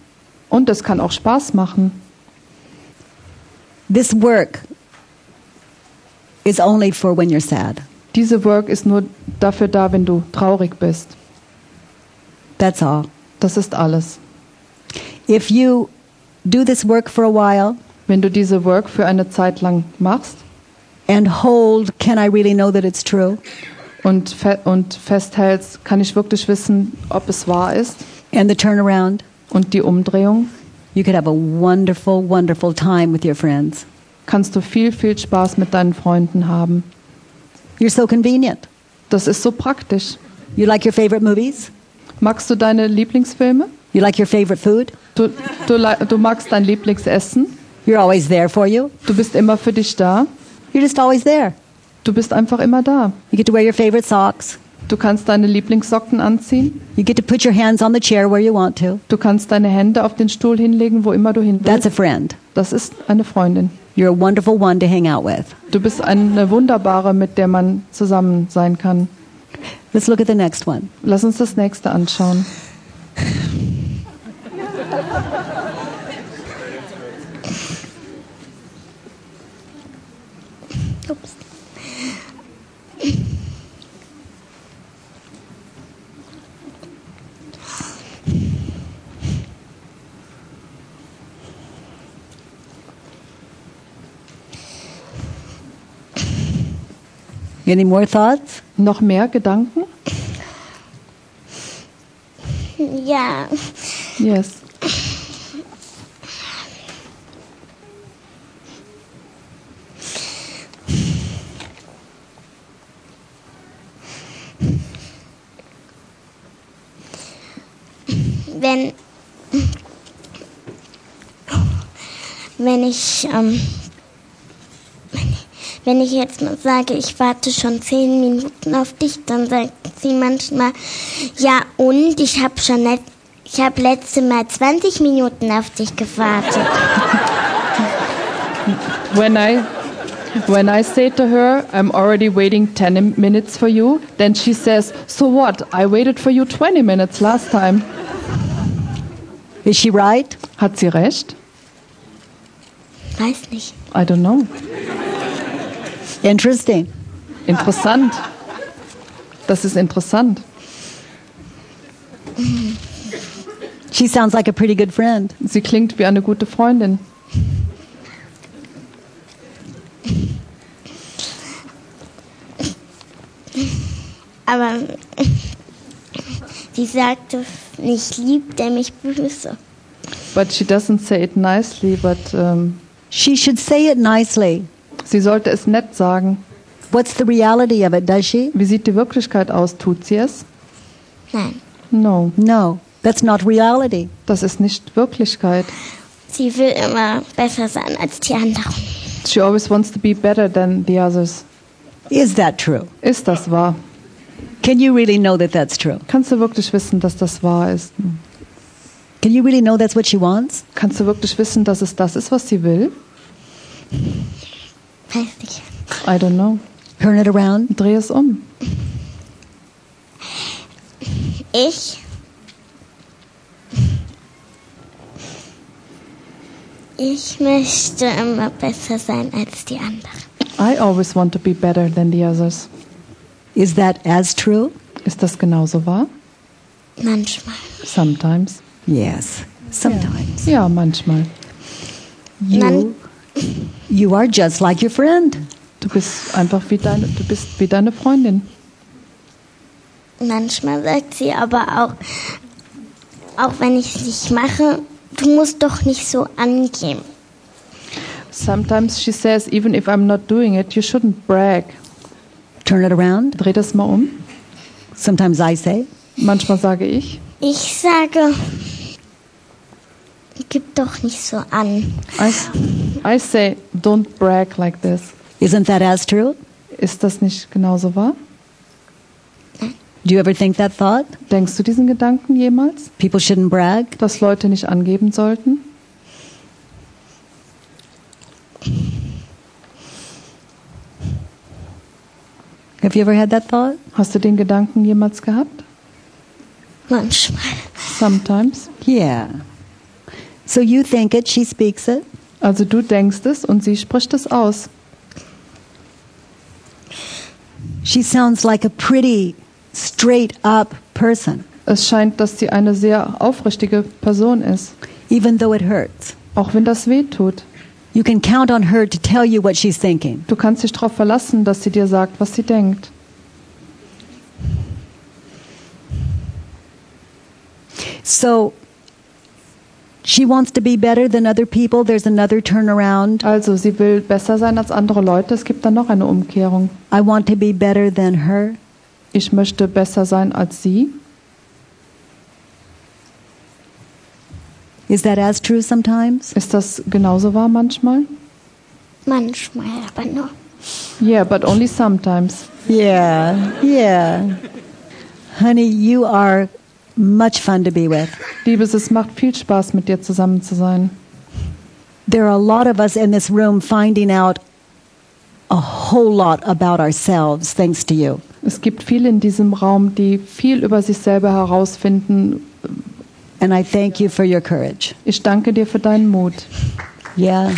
Und es kann auch Spaß machen. This work is only for when you're sad. Diese Work ist nur dafür da, wenn du traurig bist. That's all. Das ist alles. If you do this work for a while Wenn du diese Work für eine Zeit lang machst and hold, can I really know that it's true? und, fe und festhältst, kann ich wirklich wissen, ob es wahr ist. And the turnaround, Und die Umdrehung, you could have a wonderful, wonderful time with your friends. kannst du viel, viel Spaß mit deinen Freunden haben. You're so convenient. Das ist so praktisch. You like your favorite movies? Magst du deine Lieblingsfilme? You like your favorite food? Du, du, du magst dein Lieblingsessen? You're always there for you. Du bist immer für dich da? You're just always there. Du bist einfach immer da. You get to wear your favorite socks. Du kannst deine Lieblingssocken anziehen. You get to put your hands on the chair where you want to. Du kannst deine Hände auf den Stuhl hinlegen, wo immer du hin That's a willst. friend. Das ist eine Freundin. You're a wonderful one to hang out with. Du bist eine wunderbare, mit der man zusammen sein kann. Let's look at the next one. Lass uns das nächste anschauen. Any more thoughts? Noch mehr Gedanken? Ja, Yes. wenn, wenn ich, ähm, wenn ich jetzt mal sage, ich warte schon zehn Minuten auf dich, dann sagt sie manchmal, ja und, ich habe schon net, ich habe letzte Mal 20 Minuten auf dich gewartet. When I when I say to her, I'm already waiting 10 minutes for you, then she says, "So what? I waited for you 20 minutes last time." Is she right? Hat sie recht? Weiß nicht. I don't know. Interesting. Interessant. Das ist interessant. She sounds like a pretty good friend. Sie klingt wie eine gute Freundin. Aber sie sagte nicht lieb, der mich böse. But she doesn't say it nicely, but um, She should say it nicely. Sie sollte es nett sagen. What's the reality of it, does she? Wie sieht die Wirklichkeit aus? Tut sie es? Nein, No, No, that's not reality. das ist nicht Wirklichkeit. sie will immer besser sein als die anderen. She always wants to be better than the others. Is that true? Ist das wahr? Can you really know that that's true? Kannst du wirklich wissen, dass das wahr ist? Can you really know that's what she wants? Kannst du wirklich wissen, dass es das ist, was sie will? Weiß nicht. I don't know. Turn it around. Dreh es um. Ich. Ich möchte immer besser sein als die anderen. I always want to be better than the others. Is that as true? Ist das genauso wahr? Manchmal. Sometimes. Yes, sometimes. Ja, manchmal. You, Man- you are just like your friend. Du bist einfach wie deine, du bist wie deine Freundin. Manchmal sagt sie aber auch, auch wenn ich es nicht mache, du musst doch nicht so angeben. Sometimes she says, even if I'm not doing it, you shouldn't brag. Turn it around. Dreh das mal um. Sometimes I say, Manchmal sage ich, Ich sage, gib doch nicht so an. I, I say, don't brag like this. Isn't that as true? Ist das nicht genauso wahr? Do you ever think that thought? Denkst du diesen Gedanken jemals, People shouldn't brag? dass Leute nicht angeben sollten? Have you ever had that thought? Hast du den Gedanken jemals gehabt? Manchmal. Sometimes. Yeah. So you think it, she speaks it. Also du denkst es und sie spricht es aus. She sounds like a pretty, straight up person, Es scheint, dass sie eine sehr aufrichtige Person ist, even though it hurts. auch wenn das weh tut. You can count on her to tell you what she's thinking. Du kannst dich darauf verlassen, dass sie dir sagt, was sie denkt. So she wants to be better than other people. There's another turnaround. Also, sie will besser sein als andere Leute. Es gibt dann noch eine Umkehrung. I want to be better than her. Ich möchte besser sein als sie. Is that as true sometimes? Ist das genauso wahr manchmal? Manchmal, aber nur. Yeah, but only sometimes. Yeah, yeah. Honey, you are much fun to be with. Liebes, es macht viel Spaß, mit dir zusammen zu sein. There are a lot of us in this room finding out a whole lot about ourselves thanks to you. Es gibt viele in diesem Raum, die viel über sich selber herausfinden. And I thank you for your courage. Ich danke dir für deinen Mut. Yeah.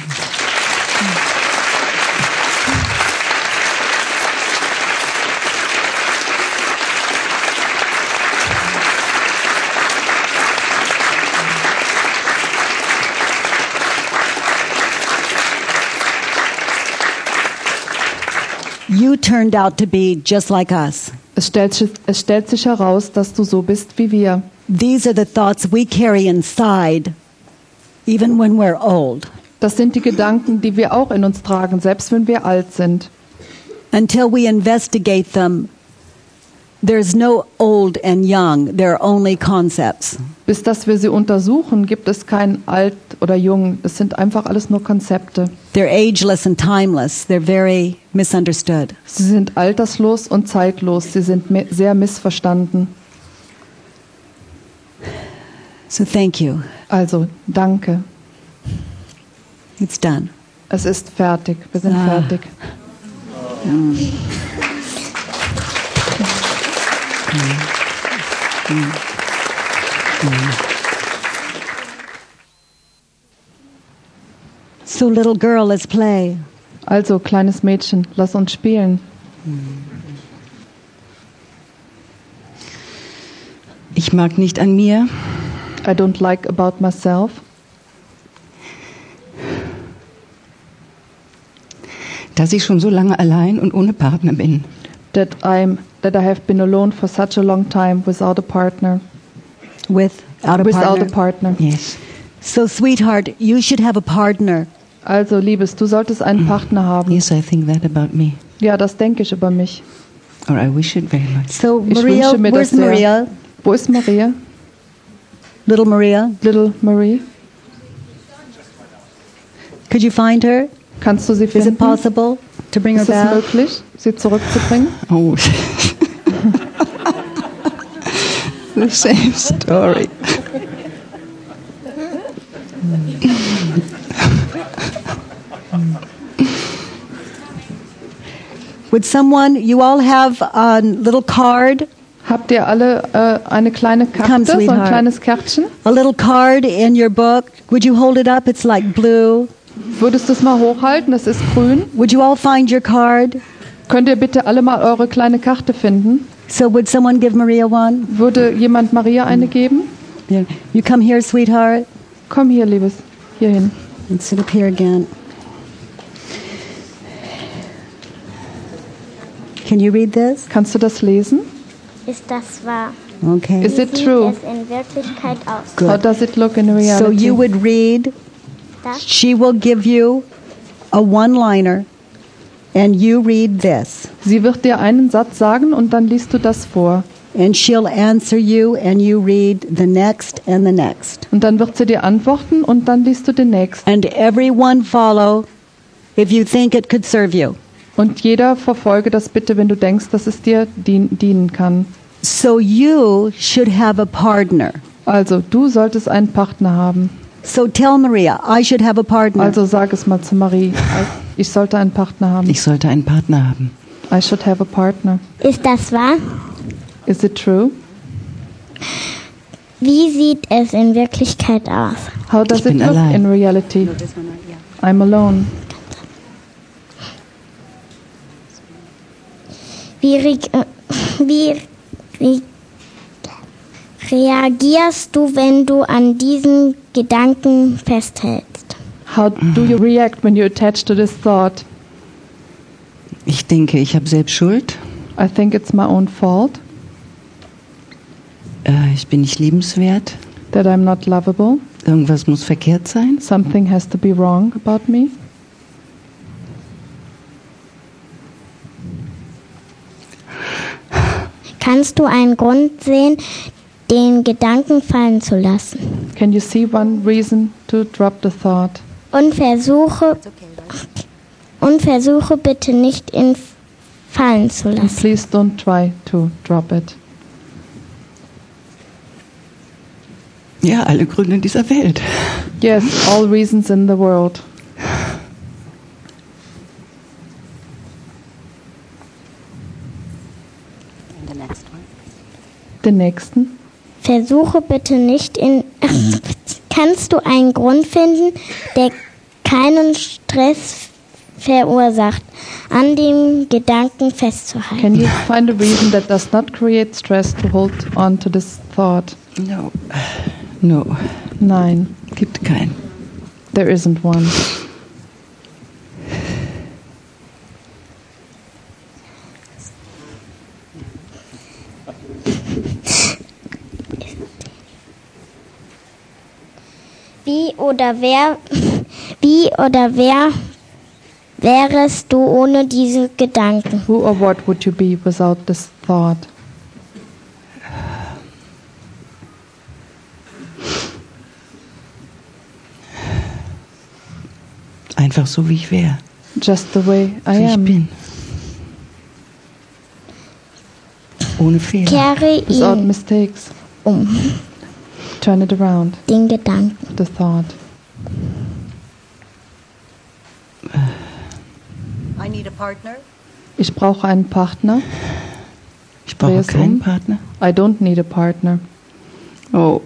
Turned out to be just like us. Es stellt, sich- es stellt sich heraus, dass du so bist wie wir. These are the thoughts we carry inside, even when we're old. Das sind die Gedanken, die wir auch in uns tragen, selbst wenn wir alt sind. Until we investigate them, there's no old and young, there are only concepts. Bis dass wir sie untersuchen, gibt es kein alt oder jung. Es sind einfach alles nur Konzepte. They're ageless and timeless, they're very misunderstood. Sie sind alterslos und zeitlos. Sie sind sehr missverstanden. So thank you. Also, danke. It's done. Es ist fertig. Wir sind Ah. fertig. So, little girl, let's play. Also, kleines Mädchen, lass uns spielen. Ich mag nicht an mir, I don't like about myself, dass ich schon so lange allein und ohne Partner bin. That I'm that I have been alone for such a long time without a partner. Without a without partner. a partner. Yes. So, sweetheart, you should have a partner. Also, Liebes, du solltest einen mm. Partner haben. Yes, I think that about me. Ja, das denke ich über mich. Or I wish it very much. So, Ich Maria, wünsche mir where's das sehr. Maria? Wo ist Maria? Little Maria? Little Marie? Could you find her? Kannst du sie Is it possible to bring her Ist es back? möglich, sie zurückzubringen? Oh. the same story. Would someone, you all have a little card, Habt ihr alle äh, eine kleine Come, Karte, so ein kleines Kärtchen? a little card in your book? Would you hold it up? It's like blue. Würdest du es mal hochhalten? Das ist grün. Would you all find your card? Könnt ihr bitte alle mal eure kleine Karte finden? So, would someone give Maria one? Würde jemand Maria eine geben? Yeah. You come here, sweetheart. Komm hier, Liebes. Hierhin. And sit up here again. Can you read this? Kannst du das lesen? Ist das wahr? Okay. Is it sieht true? es in Wirklichkeit aus? Good. How does it look in reality? So you would read, Das she will give you a one liner, and you read this. Sie wird dir einen Satz sagen und dann liest du das vor. and she'll answer you, and you read the next and the next. Und dann wird sie dir antworten und dann liest du den nächsten. And everyone follow if you think it could serve you. Und jeder verfolge das bitte, wenn du denkst, dass es dir dien dienen kann. So you should have a partner. Also, du solltest einen Partner haben. So tell Maria, I should have a partner. Also sag es mal zu Marie. Ich sollte einen Partner haben. Ich sollte einen Partner haben. I should have a partner. Ist das wahr? Is it true? Wie sieht es in Wirklichkeit aus? How does Ich it look allein. in reality? I'm alone. Wie, re wie re reagierst du, wenn du an diesen Gedanken festhältst? How do you react when you attach to this thought? Ich denke, ich habe selbst Schuld. I think it's my own fault Äh, ich bin nicht liebenswert. that I'm not lovable. Irgendwas muss verkehrt sein. Something has to be wrong about me. Kannst du einen Grund sehen, den Gedanken fallen zu lassen? Can you see one reason to drop the thought? Und versuche, und versuche bitte nicht ihn fallen zu And lassen. please don't try to drop it. Ja, alle Gründe dieser Welt. Yes, all reasons in the world. Den nächsten. Versuche bitte nicht in. Kannst du einen Grund finden, der keinen Stress verursacht, an dem Gedanken festzuhalten? Can you find a reason that does not create stress to hold on to this thought? No. No. Nein, Gibt keinen. there isn't one. Wie oder wer, wie oder wer wärest du ohne diese Gedanken? Who or what would you be without this thought? Einfach so, wie ich wäre. Just the way I Wie ich am. bin. Ohne Fehler. Kehre Without ihn mistakes. um, Turn it around, den Gedanken. the thought. I need a partner. Ich brauche einen Partner. Ich brauche Dreh keinen um. Partner. I don't need a partner. Oh.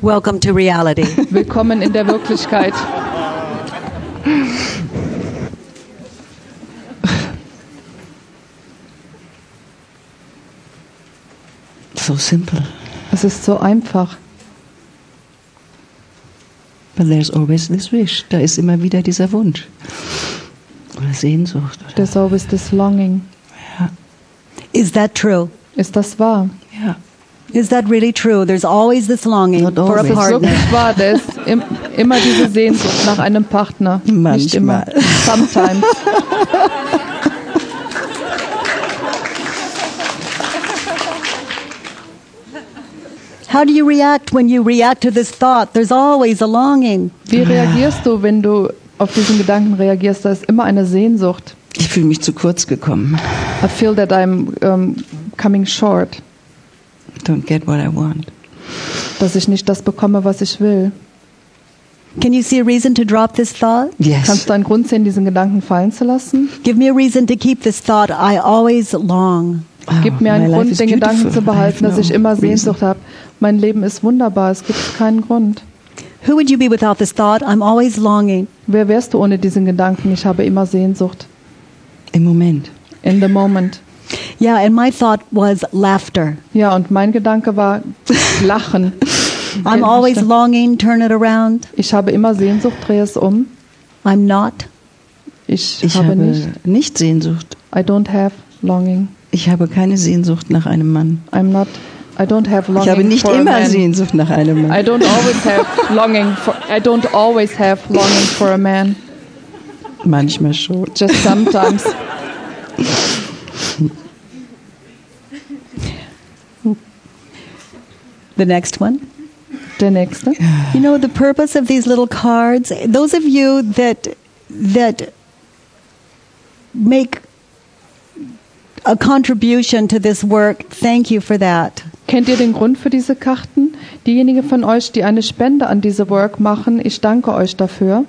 Welcome to reality. Willkommen in der Wirklichkeit. So simple. Es ist so einfach. But there's always this wish. Da ist immer wieder dieser Wunsch. Oder Sehnsucht. Oder, There's always this longing. ja. Is that true? Ist das wahr? ja. Is that really true? There's always this longing Not for a always. Ist partner. wirklich wahr. Da ist im, immer diese Sehnsucht nach einem Partner. Nicht immer. Manchmal. Sometimes. How do you react when you react to this thought? There's always a longing. Wie reagierst du, wenn du auf diesen Gedanken reagierst? Da ist immer eine Sehnsucht. Ich fühle mich zu kurz gekommen. I feel that I'm um, coming short. Don't get what I want. Dass ich nicht das bekomme, was ich will. Can you see a reason to drop this thought? Yes. Kannst du einen Grund sehen, diesen Gedanken fallen zu lassen? Give me a reason to keep this thought. I always long. Gib mir my einen Grund, den Gedanken beautiful. zu I behalten, dass ich immer. Sehnsucht habe. Mein Leben ist wunderbar, es gibt keinen Grund. Who would you be without this thought? I'm always longing. Wer wärst du ohne diesen Gedanken? Ich habe immer Sehnsucht. Im Moment. In the moment. Yeah, and my thought was laughter. Ja, und mein Gedanke war Lachen. I'm always longing, turn it around. Ich habe immer Sehnsucht, drehe es um. I'm not. Ich, Ich habe, habe nicht. nicht Sehnsucht. I don't have longing. Ich habe keine Sehnsucht nach einem Mann. I'm not. I don't have longing Ich habe nicht for a immer man. Sehnsucht nach einem I don't always have longing for. I don't always have longing for a man. Manchmal schon. Just sometimes. The next one. The next one. You know the purpose of these little cards. Those of you that that make a contribution to this work, thank you for that. Kennt ihr den Grund für diese Karten? Diejenigen von euch, die eine Spende an diese Work machen, ich danke euch dafür.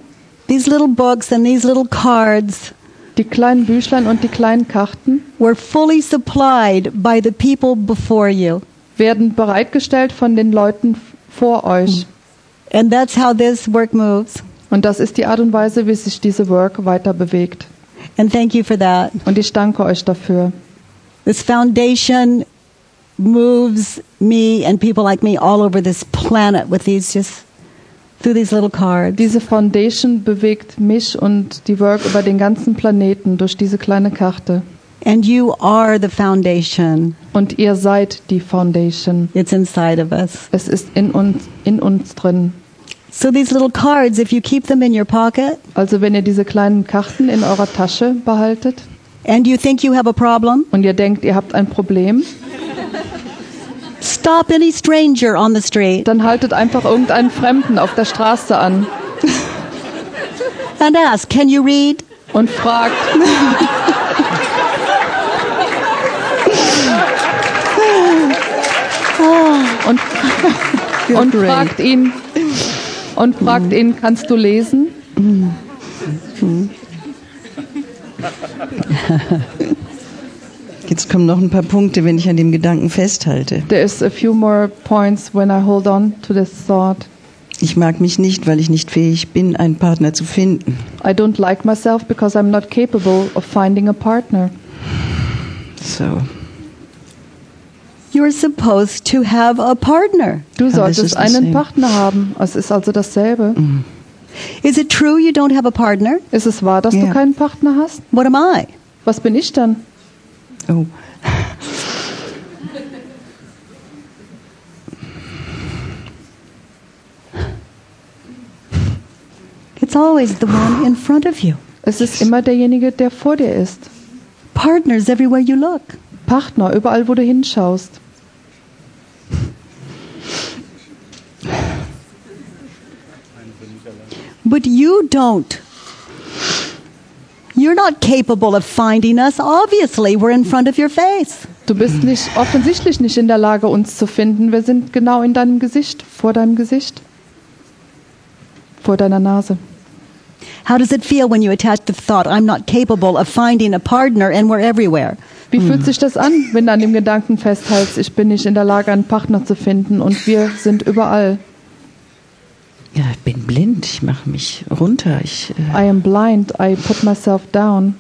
These little books and these little cards Die kleinen Büchlein und die kleinen Karten were fully supplied by the people before you. werden bereitgestellt von den Leuten vor euch. And that's how this work moves. Und das ist die Art und Weise, wie sich diese Work weiter bewegt. And thank you for that. Und ich danke euch dafür. This foundation moves me and people like me all over this planet with these just through these little cards. Diese Foundation bewegt mich und die Work über den ganzen Planeten durch diese kleine Karte. And you are the foundation. Und ihr seid die Foundation. It's inside of us. Es ist in uns, in uns drin. So these little cards, if you keep them in your pocket Also wenn ihr diese kleinen Karten in eurer Tasche behaltet and you think you have a problem, und ihr denkt, ihr habt ein Problem, stop any stranger on the street. Dann haltet einfach irgendeinen Fremden auf der Straße an. And ask, "Can you read?" und fragt, und, und fragt ihn und fragt ihn, kannst du lesen? Jetzt kommen noch ein paar Punkte, wenn ich an dem Gedanken festhalte. There is a few more points when I hold on to this thought. Ich mag mich nicht, weil ich nicht fähig bin, einen Partner zu finden. I don't like myself because I'm not capable of finding a partner. So. You're supposed to have a partner. Du solltest einen. Partner haben. Es ist also dasselbe. Is it true you don't have a partner? Ist es wahr, dass du Ja. keinen Partner hast? What am I? Was bin ich dann? Oh. It's always the one in front of you. Es ist immer derjenige, der vor dir ist. Partners everywhere you look. Partner, überall, wo du hinschaust. But you don't. You're not capable of finding us. Obviously, we're in front of your face. Du bist nicht, offensichtlich nicht in der Lage, uns zu finden. Wir sind genau in deinem Gesicht, vor deinem Gesicht, vor deiner Nase. How does it feel when you attach the thought, I'm not capable of finding a partner and we're everywhere? Wie fühlt sich das an, wenn du an dem Gedanken festhältst, ich bin nicht in der Lage, einen Partner zu finden und wir sind überall? Ja, ich bin blind. Ich mache mich runter. Ich, äh, I am blind, I put myself down.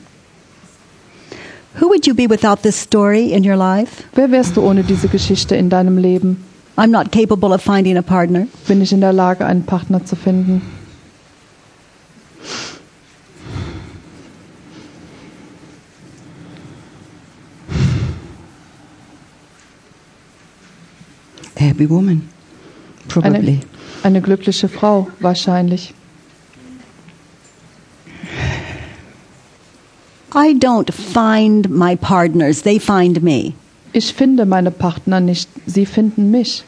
Who would you be without this story in your life? Wer wärst du ohne diese Geschichte in deinem Leben? I'm not capable of finding a partner. Bin ich in der Lage, einen Partner zu finden? a happy woman. Probably. Eine, eine glückliche Frau, wahrscheinlich. I don't find my partners, they find me. Ich finde meine Partner nicht, sie finden mich.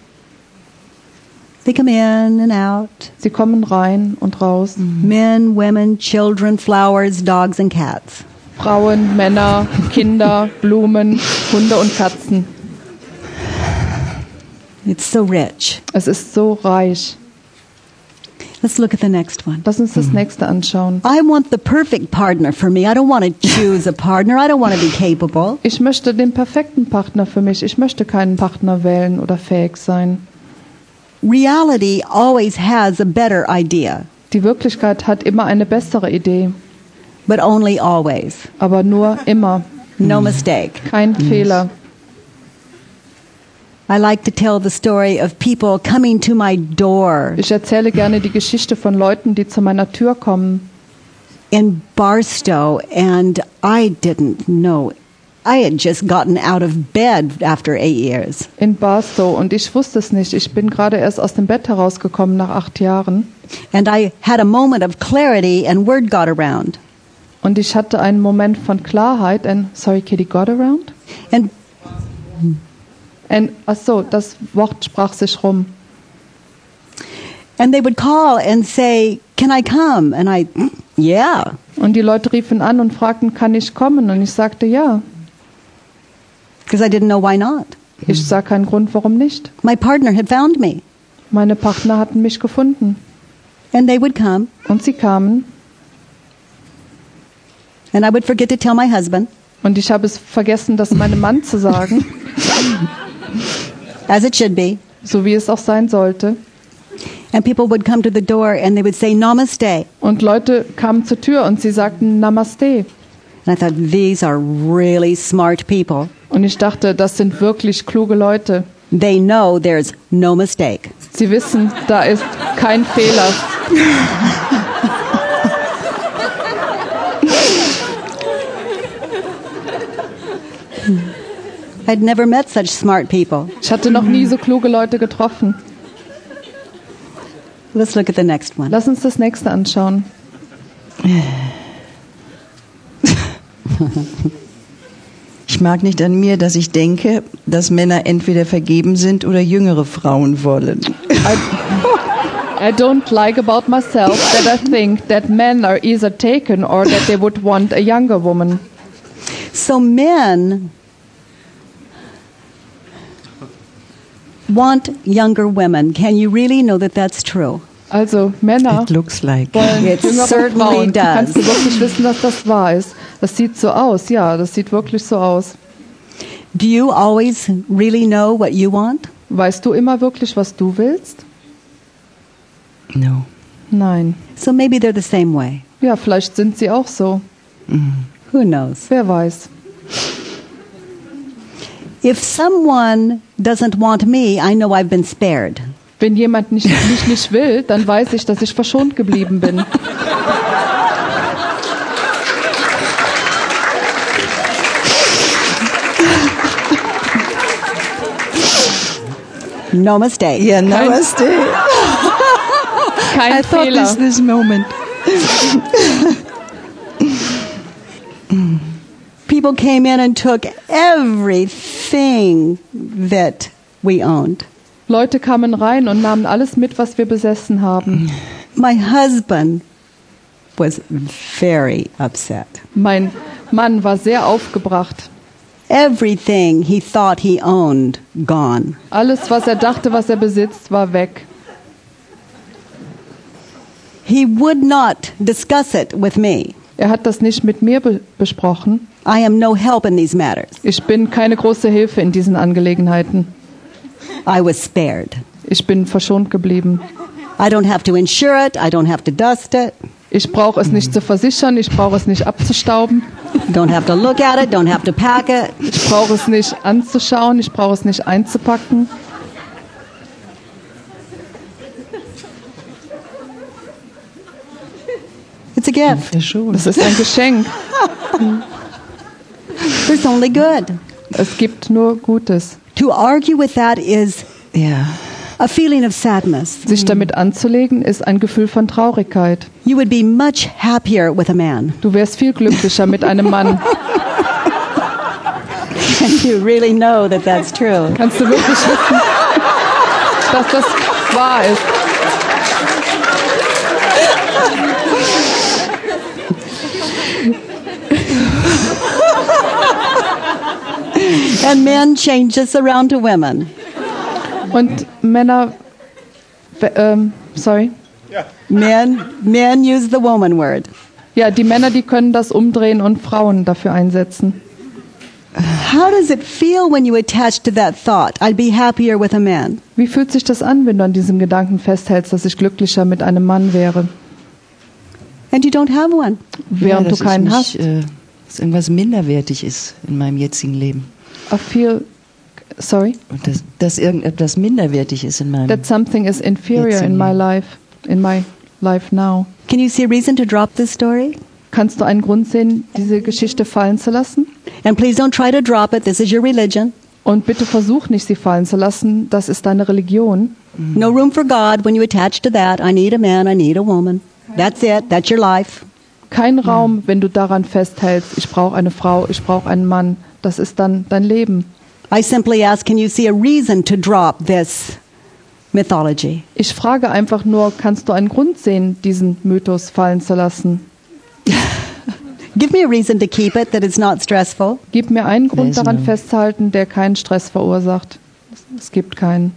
They come in and out Sie kommen rein und raus. men, women, children, flowers, dogs, and cats. Frauen, Männer, Kinder, Blumen, Hunde und Katzen. It's so rich. Es ist so reich. Let's look at the next one. Lass uns das nächste anschauen. I want the perfect partner for me. I don't want to choose a partner. I don't want to be capable. Ich möchte den perfekten Partner für mich. Ich möchte keinen Partner wählen oder fähig sein. Reality always has a better idea, Die Wirklichkeit hat immer eine bessere Idee, but only always. aber nur immer. No mistake. Kein Fehler. I like to tell the story of people coming to my door Ich erzähle gerne die Geschichte von Leuten, die zu meiner Tür kommen. in Barstow, and I didn't know. I had just gotten out of bed after eight years. in Barstow und ich wusste es nicht. Ich bin gerade erst aus dem Bett herausgekommen nach acht Jahren And I had a moment of clarity, and word got around. Und ich hatte einen Moment von Klarheit. And sorry, Kitty got around. And And so, das Wort sprach sich rum. and they would call and say, "Can I come?" And I, yeah. Und die Leute riefen an und fragten, kann ich kommen? Und ich sagte ja. because I didn't know why not. Ich sah keinen Grund, warum nicht. My partner had found me, Meine Partner hatten mich gefunden. and they would come, Und sie kamen. and I would forget to tell my husband, Und ich habe es vergessen, das meinem Mann zu sagen, as it should be. so wie es auch sein sollte. And people would come to the door and they would say, Namaste. Und Leute kamen zur Tür und sie sagten Namaste. And I thought, these are really smart people. Und ich dachte, das sind wirklich kluge Leute. They know there's no mistake. Sie wissen, da ist kein Fehler. I'd never met such smart people. Ich hatte noch nie so kluge Leute getroffen. Let's look at the next one. Lass uns das nächste anschauen. Ich mag nicht an mir, dass ich denke, dass Männer entweder vergeben sind oder jüngere Frauen wollen. I don't like about myself that I think that men are either taken or that they would want a younger woman. So men want younger women. Can you really know that that's true? Also Männer It looks like. wollen It jüngere certainly Frauen. does. Kannst du wirklich wissen, dass das wahr ist? Das sieht so aus, ja, das sieht wirklich so aus. Do you always really know what you want? Weißt du immer wirklich, was du willst? No. Nein. So maybe they're the same way. Ja, vielleicht sind sie auch so. Mm. Who knows? Wer weiß. If someone doesn't want me, I know I've been spared. Wenn jemand nicht, mich nicht will, dann weiß ich, dass ich verschont geblieben bin. No mistake. Yeah, namaste. Kein I thought Fehler. this this moment. People came in and took everything that we owned. Leute kamen rein und nahmen alles mit, was wir besessen haben. My husband was very upset. Mein Mann war sehr aufgebracht. Everything he thought he owned, gone. Alles, was er dachte, was er besitzt, war weg. He would not discuss it with me. Er hat das nicht mit mir be besprochen. I am no help in these matters. Ich bin keine große Hilfe in diesen Angelegenheiten. I was spared. Ich bin verschont geblieben. I don't have to insure it. I don't have to dust it. Ich brauche es nicht zu versichern, ich brauche es nicht abzustauben, Don't have to look at it. Don't have to pack it. ich brauche es nicht anzuschauen, ich brauche es nicht einzupacken. It's a gift. Ja, schon. Das ist ein Geschenk. There's only good. Es gibt nur Gutes. To argue with that is Ja. a feeling of sadness. Sich damit anzulegen, ist ein Gefühl von Traurigkeit. You would be much happier with a man. Du wärst viel glücklicher mit einem Mann. And you really know that that's true. Kannst du wirklich wissen, dass das wahr ist? And men change us around to women. Und Männer, ähm, sorry, Men, men use the woman word. ja, die Männer, die können das umdrehen und Frauen dafür einsetzen. How does it feel when you attach to that thought? I'd be happier with a man. Wie fühlt sich das an, wenn du an diesem Gedanken festhältst, dass ich glücklicher mit einem Mann wäre, And you don't have one. während ja, du keinen ich hast? mich, äh, dass irgendwas minderwertig ist in meinem jetzigen Leben. I feel, sorry, Und dass, dass irgendetwas minderwertig ist in meinem that something is inferior in my life, in my life now. Can you see a reason to drop this story? Kannst du einen Grund sehen, diese Geschichte fallen zu lassen? And please don't try to drop it. This is your religion. Und bitte versuch nicht, sie fallen zu lassen. Das ist deine Religion. No room for God when you attach to that. I need a man, I need a woman. That's it. That's your life. Kein Raum, wenn du daran festhältst, ich brauche eine Frau, ich brauche einen Mann. Das ist dann dein Leben. I simply ask, can you see a reason to drop this mythology? Ich frage einfach nur, kannst du einen Grund sehen, diesen Mythos fallen zu lassen? Give me a reason to keep it that it's not stressful. Gib mir einen Grund There's daran no- festzuhalten, der keinen Stress verursacht. Es gibt keinen.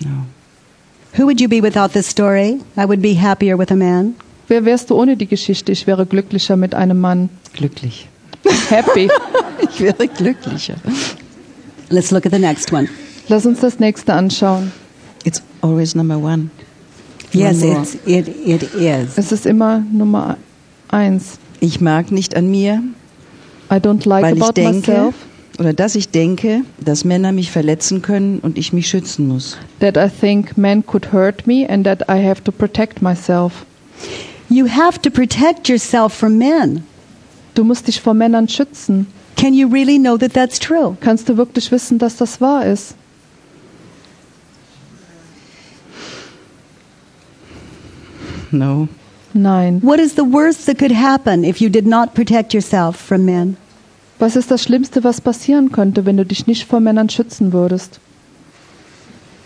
No. Who would you be without this story? I would be happier with a man. Wer wärst du ohne die Geschichte? Ich wäre glücklicher mit einem Mann. Glücklich. Happy. Ich wäre glücklicher. Let's look at the next one. Lass uns das nächste anschauen. It's always number one. Yes, One it's, it, it is. Es ist immer Nummer eins. Ich mag nicht an mir, I don't like weil ich about denke, myself oder dass ich denke, dass Männer mich verletzen können und ich mich schützen muss. that I think men could hurt me and that I have to protect myself. You have to protect yourself from men. Du musst dich vor Männern schützen. Can you really know that that's true? Kannst du wirklich wissen, dass das wahr ist? No. Nein. What is the worst that could happen if you did not protect yourself from men? Was ist das Schlimmste, was passieren könnte, wenn du dich nicht vor Männern schützen würdest?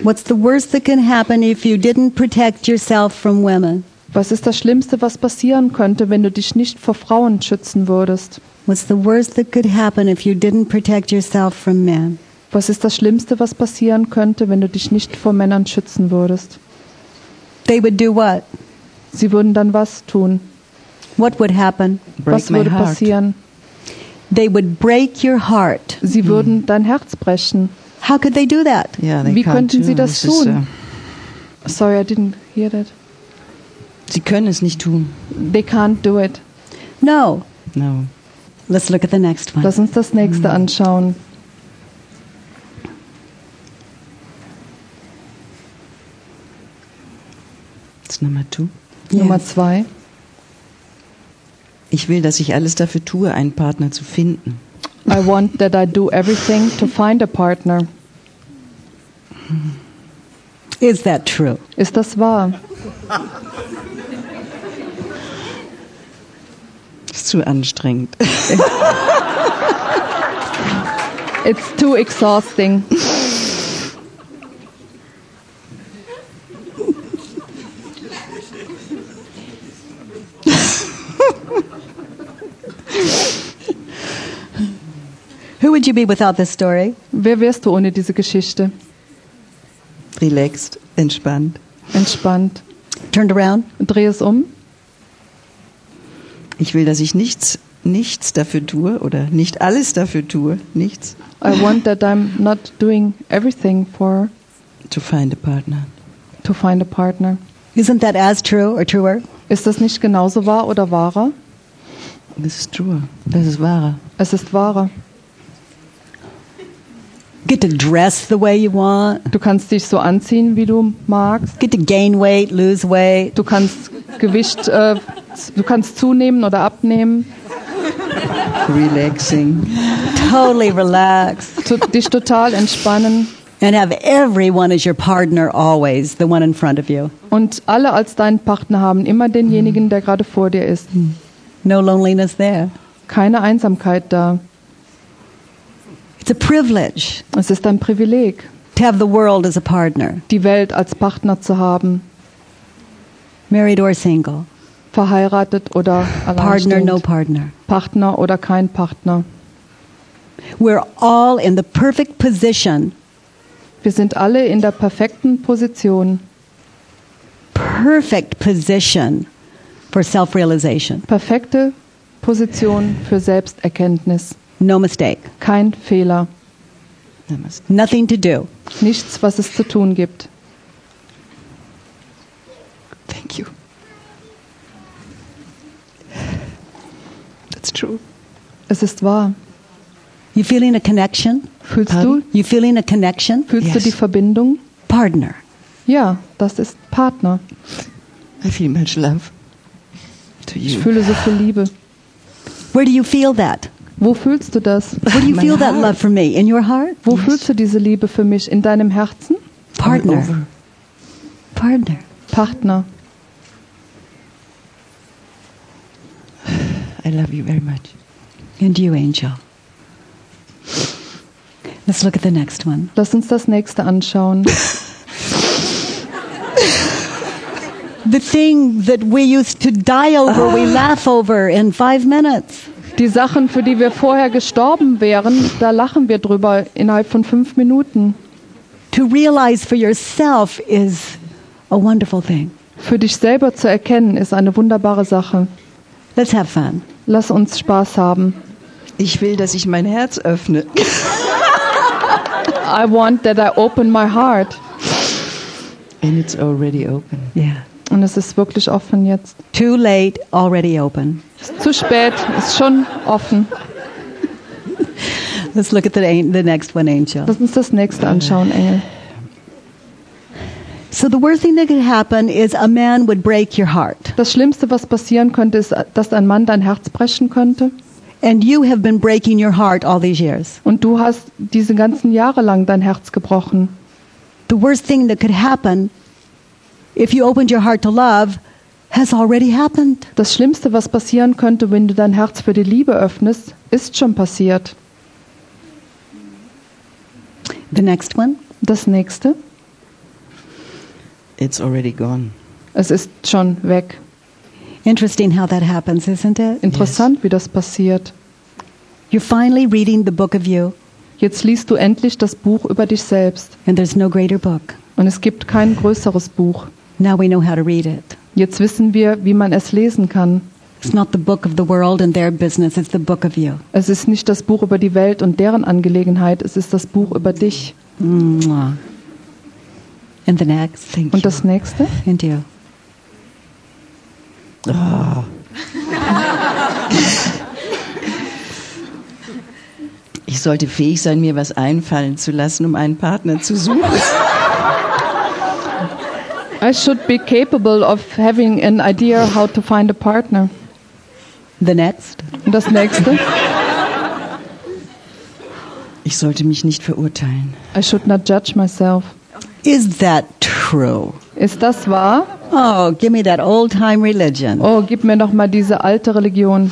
What's the worst that can happen if you didn't protect yourself from women? Was ist das Schlimmste, was passieren könnte, wenn du dich nicht vor Frauen schützen würdest? What's the worst that could happen if you didn't protect yourself from men? Was ist das Schlimmste, was passieren könnte, wenn du dich nicht vor Männern schützen würdest? They would do what? Sie würden dann was tun? What would happen? Break was würde passieren? They would break your heart. Sie würden dein Herz brechen. How could they do that? Yeah, they Wie könnten do sie das tun? uh, Sorry, I didn't hear that. Sie können es nicht tun. They can't do it. No. No. Let's look at the next one. Lass uns das nächste anschauen. It's number two. Nummer Yes. zwei. Ich will, dass ich alles dafür tue, einen Partner zu finden. I want that I do everything to find a partner. Is that true? Ist das wahr? Ist zu anstrengend. It's too exhausting. Who would you be without this story? Wer wärst du ohne diese Geschichte? Relaxed, entspannt. Entspannt. Turned around? Dreh es um. Ich will, dass ich nichts, nichts dafür tue oder nicht alles dafür tue, nichts, I want that I'm not doing everything for to find a partner. to find a partner. Isn't that as true or truer? Ist das nicht genauso wahr oder wahrer? Das ist true. Das ist wahrer. Es ist wahrer. Get to dress the way you want. Du kannst dich so anziehen, wie du magst. Get to gain weight, lose weight. Du kannst Gewicht, äh, du kannst zunehmen oder abnehmen. Relaxing. Totally relax. Dich total entspannen And have everyone as your partner always, the one in front of you. und alle als deinen Partner haben, immer denjenigen, der gerade vor dir ist. No loneliness there. Keine Einsamkeit da. It's a privilege Es ist ein Privileg, to have the world as a partner, die Welt als Partner zu haben, married or single. verheiratet oder Partner, alleinstehend. no partner. Partner oder kein Partner. We're all in the perfect position, Wir sind alle in der perfekten Position, perfect position for self realization. perfekte Position für Selbsterkenntnis. No mistake. Kein Fehler, Nothing to do. nichts, was es zu tun gibt. Thank you. That's true. Es ist wahr. You feeling a connection? Fühlst Pardon? du, You feeling a connection? fühlst du Yes. die Verbindung? Partner. Ja, das ist Partner. I feel much love to Ich fühle so viel Liebe. Where do you feel that? Wo fühlst du das? Where do you feel that love for me? In your heart? Wo fühlst du diese Liebe für mich? In deinem Herzen? Partner. Partner. Partner. I love you very much. And you, Angel. Let's look at the next one. Lass uns das nächste anschauen. The thing that we used to die over, we laugh over in five minutes. Die Sachen, für die wir vorher gestorben wären, da lachen wir drüber innerhalb von fünf Minuten. To realize for yourself is a wonderful thing. Für dich selber zu erkennen, ist eine wunderbare Sache. Let's have fun. Lass uns Spaß haben. Ich will, dass ich mein Herz öffne. I want that I open my heart. And it's already open. Yeah. Und es ist wirklich offen jetzt. Too late, already open. Ist zu spät, ist schon offen. Let's look at the, the next one, Angel. Lass uns das nächste anschauen, Engel. So the worst thing that could happen is a man would break your heart. Das Schlimmste, was passieren könnte, ist, dass ein Mann dein Herz brechen könnte. And you have been breaking your heart all these years. Und du hast diese ganzen Jahre lang dein Herz gebrochen. The worst thing that could happen if you opened your heart to love has already happened. Das Schlimmste, was passieren könnte, wenn du dein Herz für die Liebe öffnest, ist schon passiert. The next one. Das nächste, It's already gone. es ist schon weg. Interesting how that happens, isn't it? Interessant, wie das passiert. You're finally reading the book of you, Jetzt liest du endlich das Buch über dich selbst. and there's no greater book. Und es gibt kein größeres Buch. Now we know how to read it. Jetzt wissen wir, wie man es lesen kann. It's not the book of the world and their business, it's the book of you. Es ist nicht das Buch über die Welt und deren Angelegenheit, es ist das Buch über dich. Mwah. And the next. Thank Und you. das nächste? And you. Ich sollte fähig sein, mir was einfallen zu lassen, um einen Partner zu suchen. I should be capable of having an idea how to find a partner. The next. Und das nächste? Ich sollte mich nicht verurteilen. I should not judge myself. Is that true? Ist das wahr? Oh, give me that old time religion. Oh, gib mir doch mal diese alte Religion.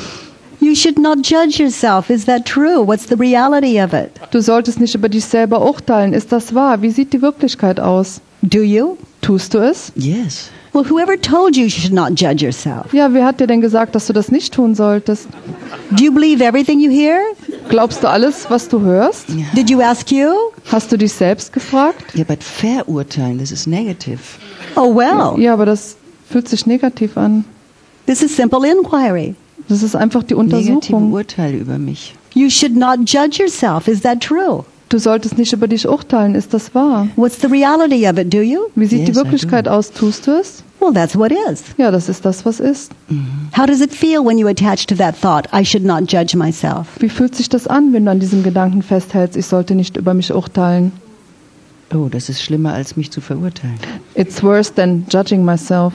You should not judge yourself. Is that true? What's the reality of it? Du solltest nicht über dich selber urteilen. Ist das wahr? Wie sieht die Wirklichkeit aus? Do you? Tust du es? Yes. Well, whoever told you you should not judge yourself? Ja, wer hat dir denn gesagt, dass du das nicht tun solltest? Do you believe everything you hear? Glaubst du alles, was du hörst? Did you ask you? Hast du dich selbst gefragt? Ja, aber verurteilen, das ist negative. Oh, well. Ja, aber das fühlt sich negativ an. This is simple inquiry. Das ist einfach die Negative Untersuchung. Urteile über mich. You should not judge yourself. Is that true? Du solltest nicht über dich urteilen. Ist das wahr? What's the reality of it? Do you? Wie sieht Yes, die Wirklichkeit aus? Tust du es? Well, that's what is. Ja, das ist das, was ist. How does it feel when you attach to that thought, I should not judge myself? Wie fühlt sich das an, wenn du an diesem Gedanken festhältst, ich sollte nicht über mich urteilen? Oh, das ist schlimmer, als mich zu verurteilen. It's worse than judging myself.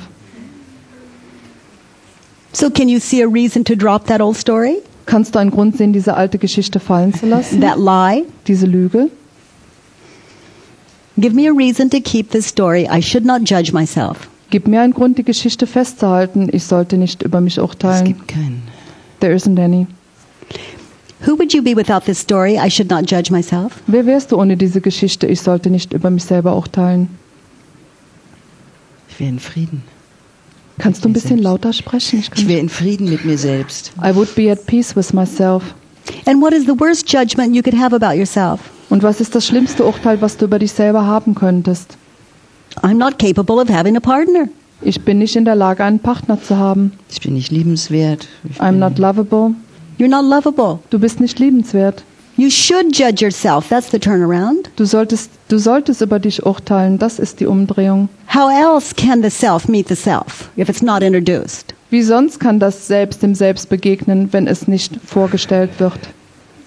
So, can you see a reason to drop that old story? Kannst du einen Grund sehen, diese alte Geschichte fallen zu lassen? That lie? Diese Lüge? Give me a reason to keep this story, I should not judge myself. Gib mir einen Grund, die Geschichte festzuhalten. Ich sollte nicht über mich Es urteilen. gibt keinen. There isn't any. Who would you be without this story, I should not judge myself? Wer wärst du ohne diese Geschichte? Ich sollte nicht über mich selber urteilen. Ich wäre in Frieden. Kannst du ein bisschen lauter sprechen? Ich wäre in Frieden mit mir selbst. I would be at peace with myself. And what is the worst judgment you could have about yourself? Und was ist das schlimmste Urteil, was du über dich selber haben könntest? I'm not capable of having a partner. Ich bin nicht in der Lage, einen Partner zu haben. Ich bin nicht liebenswert. Ich I'm not lovable. You're not lovable. Du bist nicht liebenswert. You should judge yourself. That's the turnaround. Du solltest, du solltest über dich urteilen. Das ist die Umdrehung. How else can the self meet the self if it's not introduced? Wie sonst kann das Selbst dem Selbst begegnen, wenn es nicht vorgestellt wird?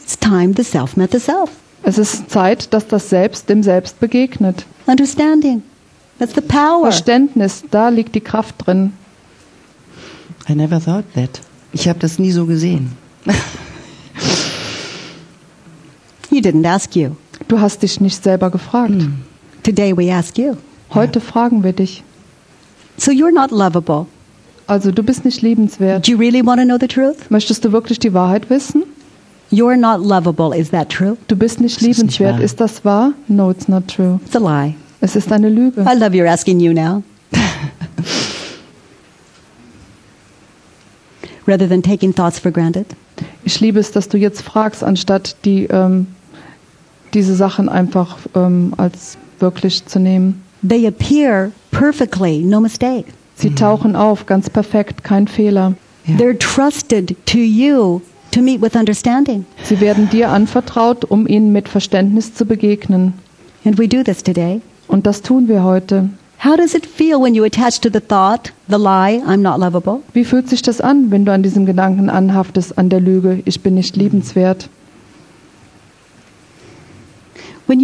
It's time the self met the self. Es ist Zeit, dass das Selbst dem Selbst begegnet. Understanding. That's the power. Verständnis, da liegt die Kraft drin. I never thought that. Ich habe das nie so gesehen. You didn't ask you. Du hast dich nicht selber gefragt. Today we ask you. Heute fragen wir dich. So you're not lovable. Also du bist nicht liebenswert. Do you really want to know the truth? Möchtest du wirklich die Wahrheit wissen? You're not lovable. Is that true? Du bist nicht Das ist nicht liebenswert. Ist das wahr? No, it's not true. It's a lie. Es ist eine Lüge. I love you're asking you now. Rather than taking thoughts for granted. Ich liebe es, dass du jetzt fragst, anstatt die, ähm, diese Sachen einfach ähm, als wirklich zu nehmen. They appear perfectly, no mistake. Sie tauchen auf, ganz perfekt, kein Fehler. Ja. They're trusted to you to meet with understanding. Sie werden dir anvertraut, um ihnen mit Verständnis zu begegnen. And we do this today. Und das tun wir heute. How does it feel when you attach to the thought, the lie, I'm not lovable? Wie fühlt sich das an, wenn du an diesem Gedanken anhaftest, an der Lüge, ich bin nicht liebenswert? When you meet a man and you attach to the thought, I'm not lovable, Wenn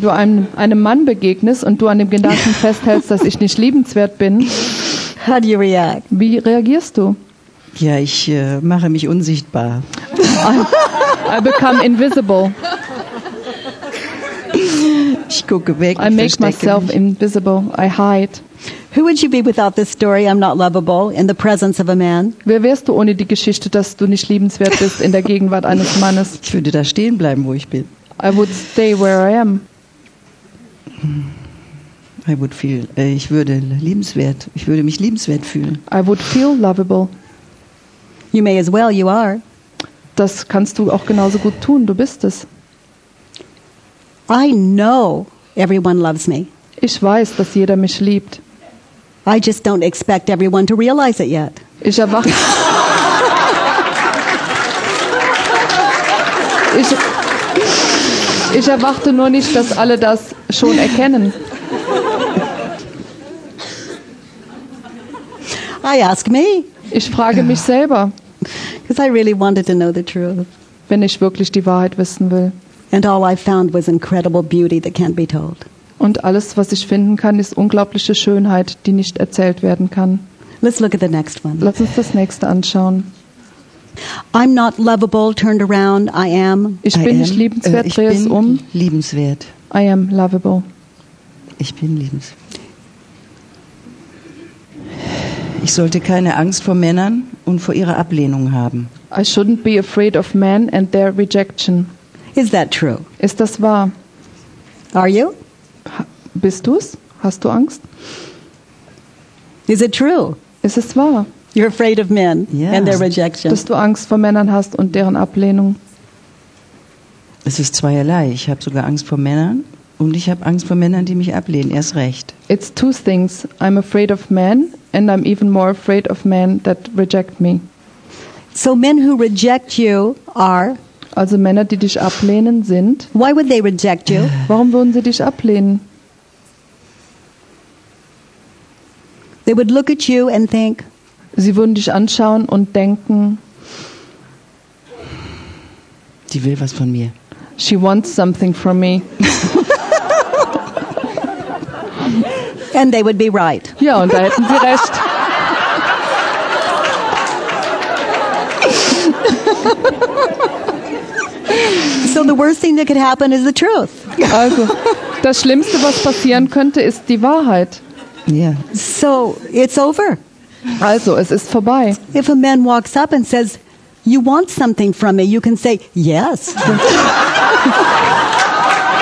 du einem, einem Mann begegnest und du an dem Gedanken festhältst, dass ich nicht liebenswert bin, how do you react? wie reagierst du? Ja, ich äh, mache mich unsichtbar. I become invisible. Ich gucke weg. I ich make myself mich. invisible. I hide. Who would you be without this story, I'm not lovable, in the presence of a man? Wer wärst du ohne die Geschichte, dass du nicht liebenswert bist in der Gegenwart eines Mannes? Ich würde da stehen bleiben, wo ich bin. I would stay where I am. I would feel, äh, ich würde liebenswert, ich würde mich liebenswert fühlen. I would feel lovable. You may as well, you are. Das kannst du auch genauso gut tun. Du bist es. I know everyone loves me. Ich weiß, dass jeder mich liebt. I just don't expect everyone to realize it yet. Ich erwarte. ich, ich erwarte nur nicht, dass alle das schon erkennen. I ask me Ich frage mich selber, because I really wanted to know the truth. wenn ich wirklich die Wahrheit wissen will. And all I found was incredible beauty that can't be told. Und alles, was ich finden kann, ist unglaubliche Schönheit, die nicht erzählt werden kann. Let's look at the next one. Lass uns das nächste anschauen. I'm not lovable, turned around, I am. Ich I bin am, nicht liebenswert, äh, ich dreh es bin um. liebenswert. I am lovable. Ich bin liebenswert. Ich sollte keine Angst vor Männern und vor ihrer Ablehnung haben. I shouldn't be afraid of men and their rejection. Is that true? Ist das wahr? Are you? Bist du's? Hast du Angst? Is it true? Ist es wahr, You're afraid of men Yeah. and their rejection. dass du Angst vor Männern hast und deren Ablehnung? Es ist zweierlei. Ich habe sogar Angst vor Männern und ich habe Angst vor Männern, die mich ablehnen. Erst recht. It's two things. I'm afraid of men and I'm even more afraid of men that reject me. So men who reject you are. Also Männer, die dich ablehnen, sind. Why would they reject you? Warum würden sie dich ablehnen? They would look at you and think, Sie würden dich anschauen und denken, Die will was von mir. she wants something from me. and they would be right. Ja, und da hätten sie recht. So the worst thing that could happen is the truth. Also, das Schlimmste, was passieren könnte, ist die Wahrheit. Ja. So it's over. Also, es ist vorbei. If a man walks up and says, You want something from me, you can say, Yes.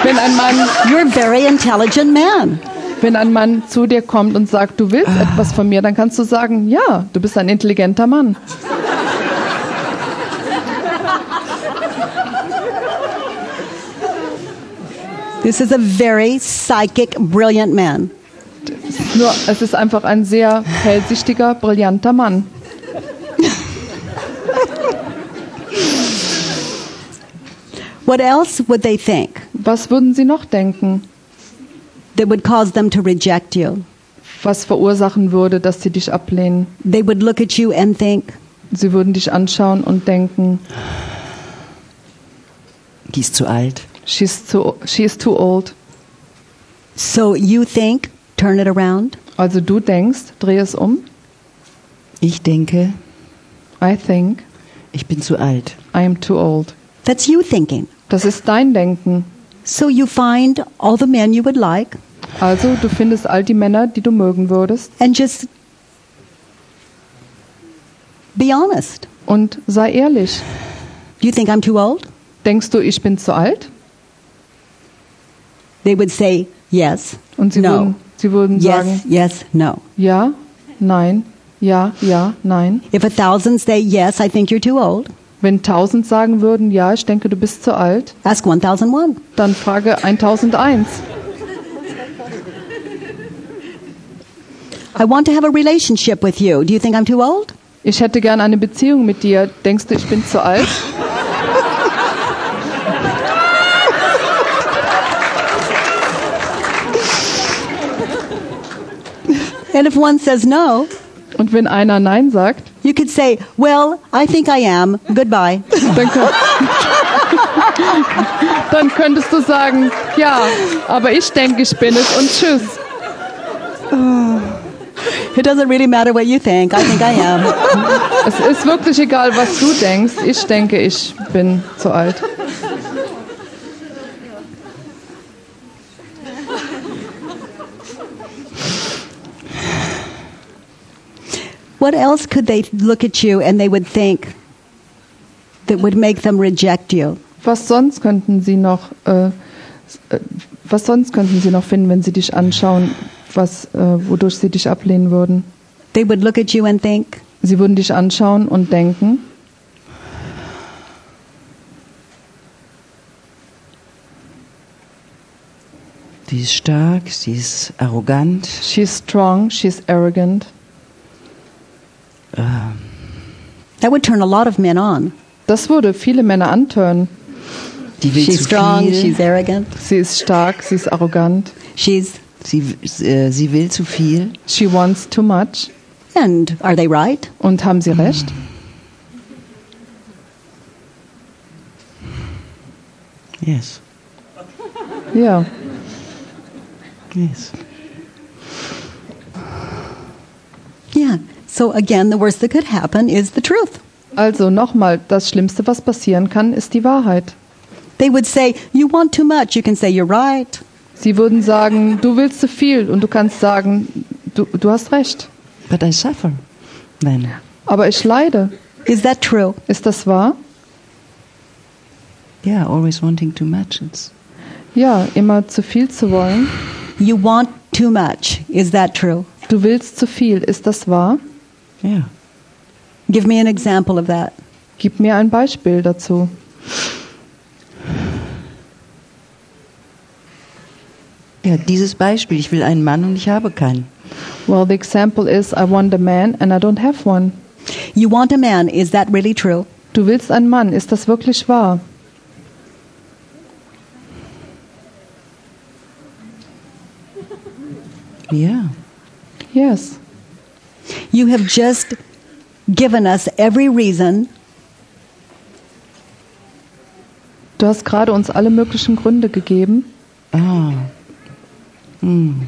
Wenn ein Mann, You're a very intelligent man. wenn ein Mann zu dir kommt und sagt, du willst ah. etwas von mir, dann kannst du sagen, ja, du bist ein intelligenter Mann. This is a very psychic, brilliant man. Nur, es ist einfach ein sehr hellsichtiger, brillanter Mann. What else would they think Was würden sie noch denken? that would cause them to reject you? Was verursachen würde, dass sie dich ablehnen? They would look at you and think, Sie würden dich anschauen und denken, Die ist zu alt. she's too, she is too old. So you think, turn it around. Also du denkst, dreh es um. Ich denke, I think ich bin zu alt. I am too old. That's you thinking. Das ist dein Denken. So you find all the men you would like, Also, du findest all die Männer, die du mögen würdest and just be honest. und sei ehrlich. Do you think I'm too old? Denkst du, ich bin zu alt? They would say yes, Und sie no, würden, sie würden sagen, yes, yes, no. ja, nein, ja, ja, nein. If a thousand say yes, I think you're too old, Wenn tausend sagen würden, ja, ich denke, du bist zu alt, ask 1001. dann frage 1001. I want to have a relationship with you. Do you think I'm too old? Ich hätte gern eine Beziehung mit dir. Denkst du, ich bin zu alt? And if one says no, Und wenn einer Nein sagt, you could say, Well, I think I am. Goodbye. dann, könnt, dann könntest du sagen, ja, aber ich denke, ich bin es und tschüss. It doesn't really matter what you think. I think I am. Es ist wirklich egal, was du denkst. Ich denke, ich bin zu alt. What else could they look at you and they would think that would make them reject you? Was sonst könnten sie noch, äh, äh, was sonst könnten sie noch finden, wenn sie dich anschauen, was, äh, wodurch sie dich ablehnen würden? They would look at you and think, Sie würden dich anschauen und denken, Die ist stark, sie ist arrogant, she's strong, she's arrogant. That would turn a lot of men on. Das würde viele Männer antören. die will She's zu strong, viel, she's arrogant, Sie ist stark, sie ist arrogant. she's. sie, äh, sie will zu viel. She wants too much. And are they right? Und haben sie recht? Yes, Ja. yes. Yeah. So again, the worst that could happen is the truth. Also nochmal, das Schlimmste, was passieren kann, ist die Wahrheit. They would say, You want too much. You can say, You're right. Sie würden sagen, du willst zu viel und du kannst sagen, du, du hast recht. But I suffer. Then Aber ich leide. Is that true? Ist das wahr? yeah, always wanting too much. It's Ja, immer zu viel zu wollen. You want too much. Is that true? Du willst zu viel. Ist das wahr? Yeah. Give me an example of that. Gib mir ein Beispiel dazu. Ja, dieses Beispiel. Ich will einen Mann und ich habe keinen. Well, the example is, I want a man and I don't have one. You want a man. Is that really true? Du willst einen Mann. Ist das wirklich wahr? Ja. Yes. You have just given us every reason Du hast gerade uns alle möglichen Gründe gegeben. Ah. Hm.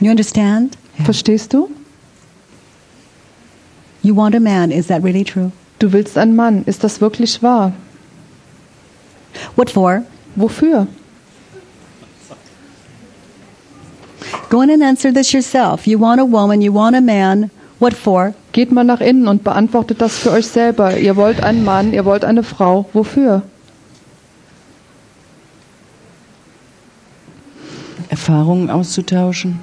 You understand? Verstehst du? You want a man. Is that really true? Du willst einen Mann. Ist das wirklich wahr? What for? Wofür? Go in and answer this yourself. You want a woman. You want a man. What for? Geht mal nach innen und beantwortet das für euch selber. Ihr wollt einen Mann, ihr wollt eine Frau. Wofür? Erfahrungen auszutauschen.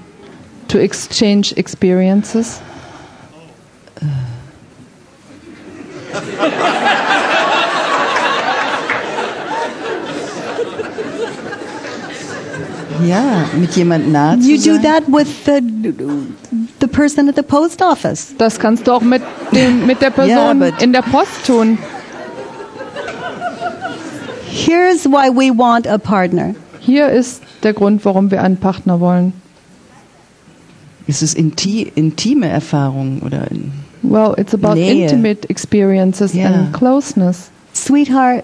To exchange experiences. Ja, mit jemand nahe zu You do sein. that with the the person at the post office. Das kannst du auch mit, dem, mit der Person aber- in der Post tun. Here's why we want a partner. Hier ist der Grund, warum wir einen Partner wollen. Es ist inti intime Erfahrungen oder in, Well, it's about Nähe. intimate experiences Ja. and closeness. Sweetheart,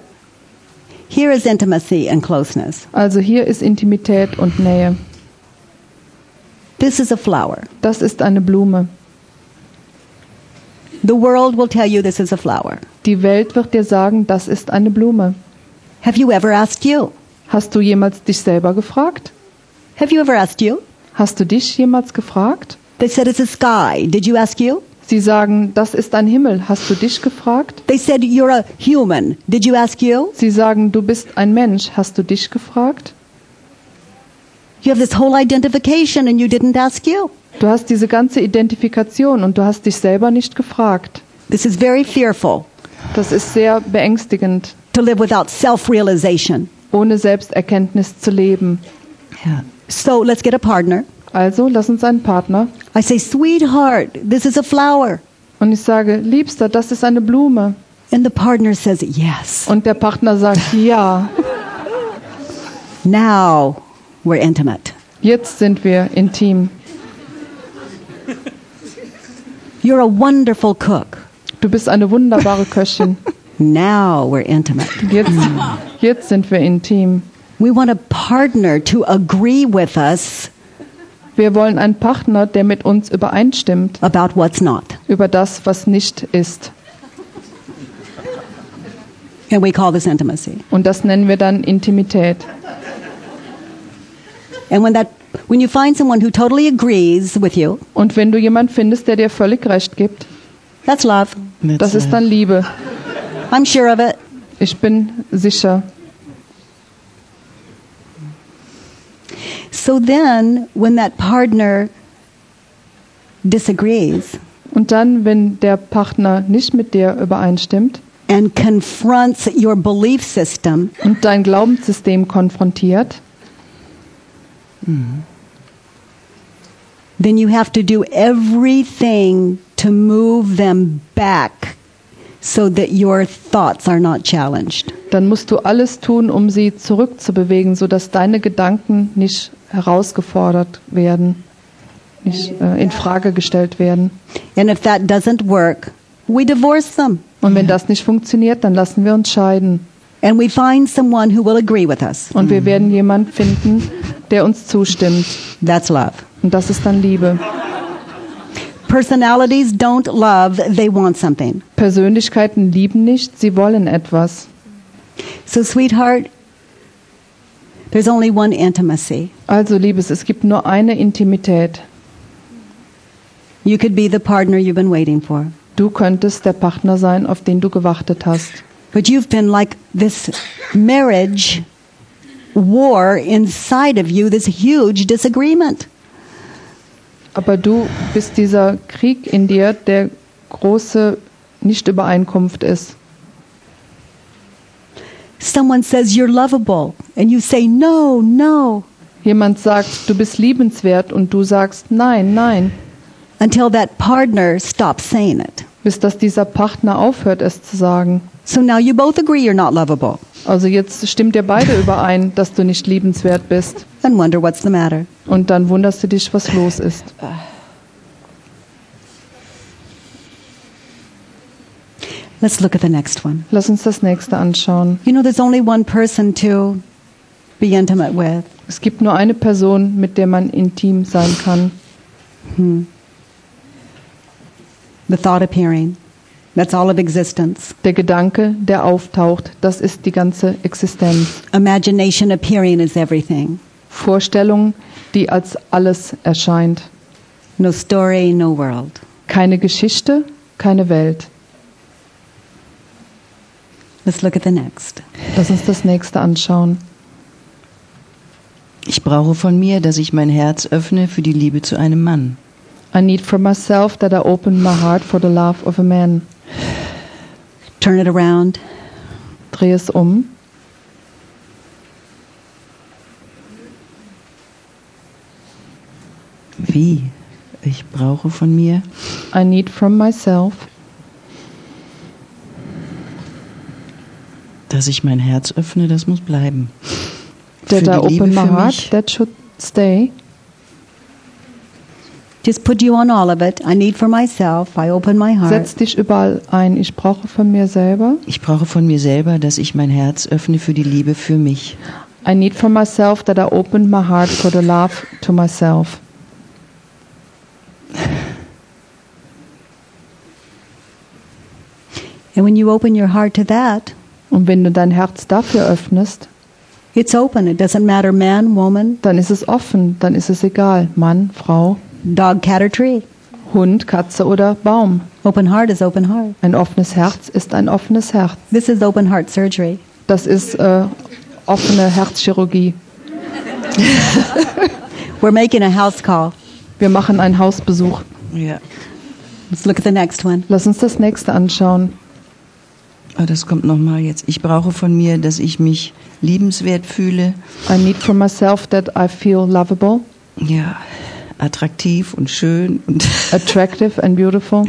here is intimacy and closeness. Also hier ist Intimität und Nähe. This is a flower. Das ist eine Blume. The world will tell you this is a flower. Die Welt wird dir sagen, das ist eine Blume. Have you ever asked you? Hast du jemals dich selber gefragt? Have you ever asked you? Hast du dich jemals gefragt? They said it's a sky. Did you ask you? Sie sagen, das ist ein Himmel. Hast du dich gefragt? They said you're a human. Did you ask you? Sie sagen, du bist ein Mensch. Hast du dich gefragt? You have this whole identification and you didn't ask you. Du hast diese ganze Identifikation und du hast dich selber nicht gefragt. This is very fearful Das ist sehr beängstigend, to live without self-realization. ohne Selbsterkenntnis zu leben. Ja. So let's get a partner. Also, lass uns einen Partner. I say, sweetheart, this is a flower. Und ich sage, Liebster, das ist eine Blume. And the partner says, yes. Und der Partner sagt, ja, Now we're intimate. jetzt sind wir intim. You're a wonderful cook. Du bist eine wunderbare Köchin. Now we're intimate. Jetzt, jetzt sind wir intim. We want a partner to agree with us Wir wollen einen Partner, der mit uns übereinstimmt about what's not. über das, was nicht ist. And we call this intimacy. Und das nennen wir dann Intimität. And when that when you find someone who totally agrees with you, Und wenn du jemand findest, der dir völlig recht gibt, that's love. das ist it. dann Liebe. I'm sure of it. Ich bin sicher. So then when that partner disagrees Und dann, wenn der Partner nicht mit dir übereinstimmt and confronts your belief system, und dein Glaubenssystem konfrontiert, then you have to do everything to move them back so that your thoughts are not challenged. dann musst du alles tun, um sie zurückzubewegen, sodass deine Gedanken nicht herausgefordert werden, nicht äh, in Frage gestellt werden. And if that doesn't work, we divorce them Und wenn das nicht funktioniert, dann lassen wir uns scheiden. and we find someone who will agree with us. Und wir werden jemand finden, der uns zustimmt. That's love. Und das ist dann Liebe. Personalities don't love, they want something. Persönlichkeiten lieben nicht, sie wollen etwas. So, sweetheart, there's only one intimacy. Also, Liebes, es gibt nur eine Intimität. You could be the partner you've been waiting for. Du könntest der Partner sein, auf den du gewartet hast. But you've been like this marriage war inside of you, this huge disagreement. Aber du bist dieser Krieg in dir, der große Nichtübereinkunft ist. Someone says you're lovable, and you say, no, no, Jemand sagt, du bist liebenswert und du sagst nein, nein, until that partner stops saying it. bis dass dieser Partner aufhört, es zu sagen. So now you both agree you're not lovable Also jetzt stimmt ihr beide überein, dass du nicht liebenswert bist. and wonder what's the matter. Und dann wunderst du dich, was los ist. Let's look at the next one. Lass uns das nächste anschauen. You know, there's only one person to be intimate with. Es gibt nur eine Person, mit der man intim sein kann. The thought appearing. That's all of existence. Der Gedanke, der auftaucht, das ist die ganze Existenz. Imagination appearing is everything. Vorstellung, die als alles erscheint. No story, no world. Keine Geschichte, keine Welt. Let's look at the next. Lass uns das nächste anschauen. Ich brauche von mir, dass ich mein Herz öffne für die Liebe zu einem Mann. I need for myself that I open my heart for the love of a man. Turn it around. Dreh es um. Wie? Ich brauche von mir, I need from myself dass ich mein Herz öffne, das muss bleiben. that Für I die Liebe open my für heart. mich. That should stay. Just put you on all of it. I need for myself. I open my heart. Setz dich überall ein. Ich brauche von mir selber. Ich brauche von mir selber, dass ich mein Herz öffne für die Liebe für mich. I need for myself that I open my heart for the love to myself. And when you open your heart to that, Und wenn du dein Herz dafür öffnest, it's open. It doesn't matter man, woman, dann ist es offen, dann ist es egal. Mann, Frau, dog, cat, or tree. Hund, Katze oder Baum. Open heart is open heart. Ein offenes Herz ist ein offenes Herz. This is open heart surgery. Das ist äh, offene Herzchirurgie. We're making a house call. Wir machen einen Hausbesuch. Ja. Let's look at the next one. Lass uns das nächste anschauen. Ah, das kommt nochmal jetzt. Ich brauche von mir, dass ich mich liebenswert fühle, I need for myself that I feel lovable, ja, attraktiv und schön und attractive and beautiful.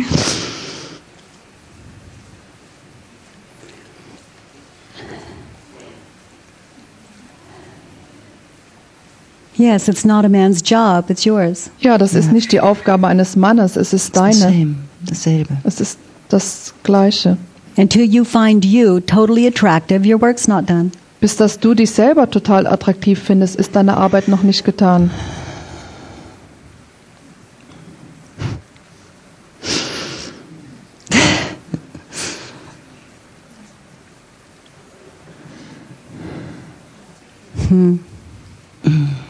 Yes, it's not a man's job, it's yours. Ja, das ist nicht die Aufgabe eines Mannes, es ist deine. Same, dasselbe. Es ist das Gleiche. Until you find you totally attractive, your work's not done. Bis dass du dich selber total attraktiv findest, ist deine Arbeit noch nicht getan.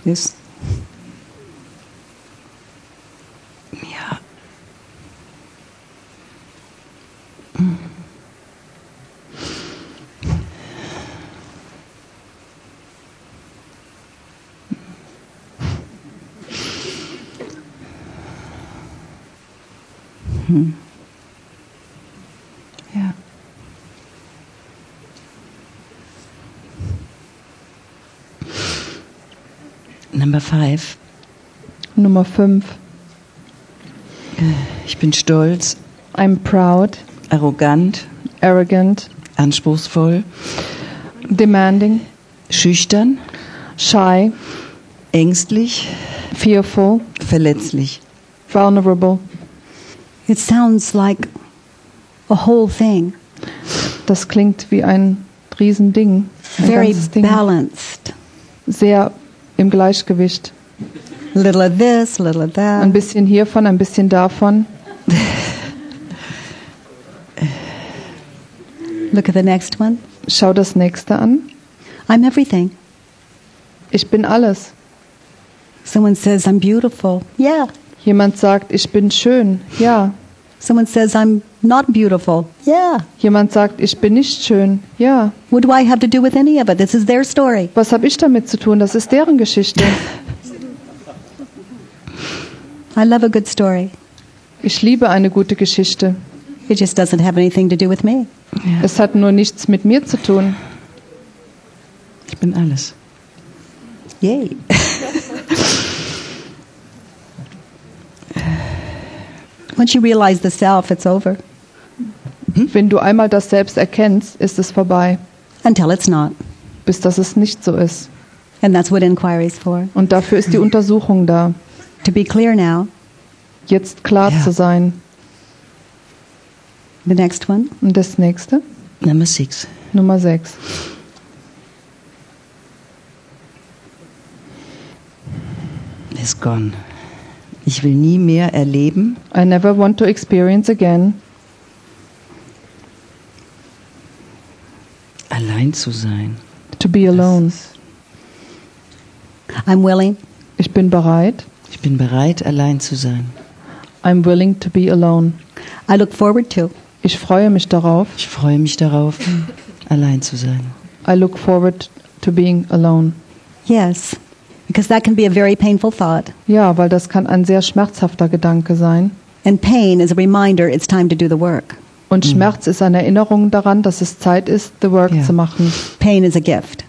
Yes. Ja. Ja. Number five. Nummer 5. Ich bin stolz, I'm proud, arrogant, arrogant, anspruchsvoll, demanding, schüchtern, shy, ängstlich, fearful, verletzlich. vulnerable. It sounds like a whole thing. Das klingt wie ein Riesending. Ein Very balanced. Sehr im Gleichgewicht. Little of this, little of that. Ein bisschen hiervon, ein bisschen davon. Look at the next one. Schau das nächste an. I'm everything. Ich bin alles. Someone says I'm beautiful. Yeah. Jemand sagt, ich bin schön. Ja. Someone says I'm not beautiful. Yeah. Jemand sagt, ich bin nicht schön. Ja. What do I have to do with any of it? This is their story. Was habe ich damit zu tun? Das ist deren Geschichte. I love a good story. Ich liebe eine gute Geschichte. It just doesn't have anything to do with me. Es hat nur nichts mit mir zu tun. Ich bin alles. Yay. Once you realize the self, it's over Wenn du einmal das Selbst erkennst, ist es vorbei, until it's not. bis dass es nicht so ist. And that's what inquiry is for. Und dafür ist die Untersuchung da, To be clear now, jetzt klar Ja. zu sein. the next one. Und das nächste, Number six. Nummer 6. Is gone. Ich will nie mehr erleben, I never want to experience again allein zu sein. to be alone. I'm willing. Ich bin bereit. Ich bin bereit, allein zu sein. I'm willing to be alone. I look forward to. Ich freue mich darauf. Ich freue mich darauf, allein zu sein. I look forward to being alone. Yes. Because that can be a very painful thought. Ja, weil das kann ein sehr schmerzhafter Gedanke sein. And pain is a reminder it's time to do the work. Und Schmerz ist eine Erinnerung daran, dass es Zeit ist, the work Ja. zu machen. Pain is a gift.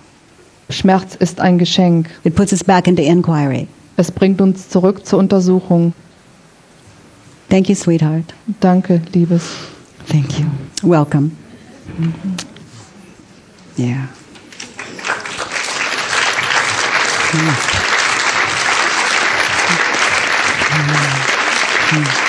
Schmerz ist ein Geschenk. It puts us back into inquiry. Es bringt uns zurück zur Untersuchung. Thank you, sweetheart. Danke, Liebes. Thank you. Welcome. Yeah. Mm.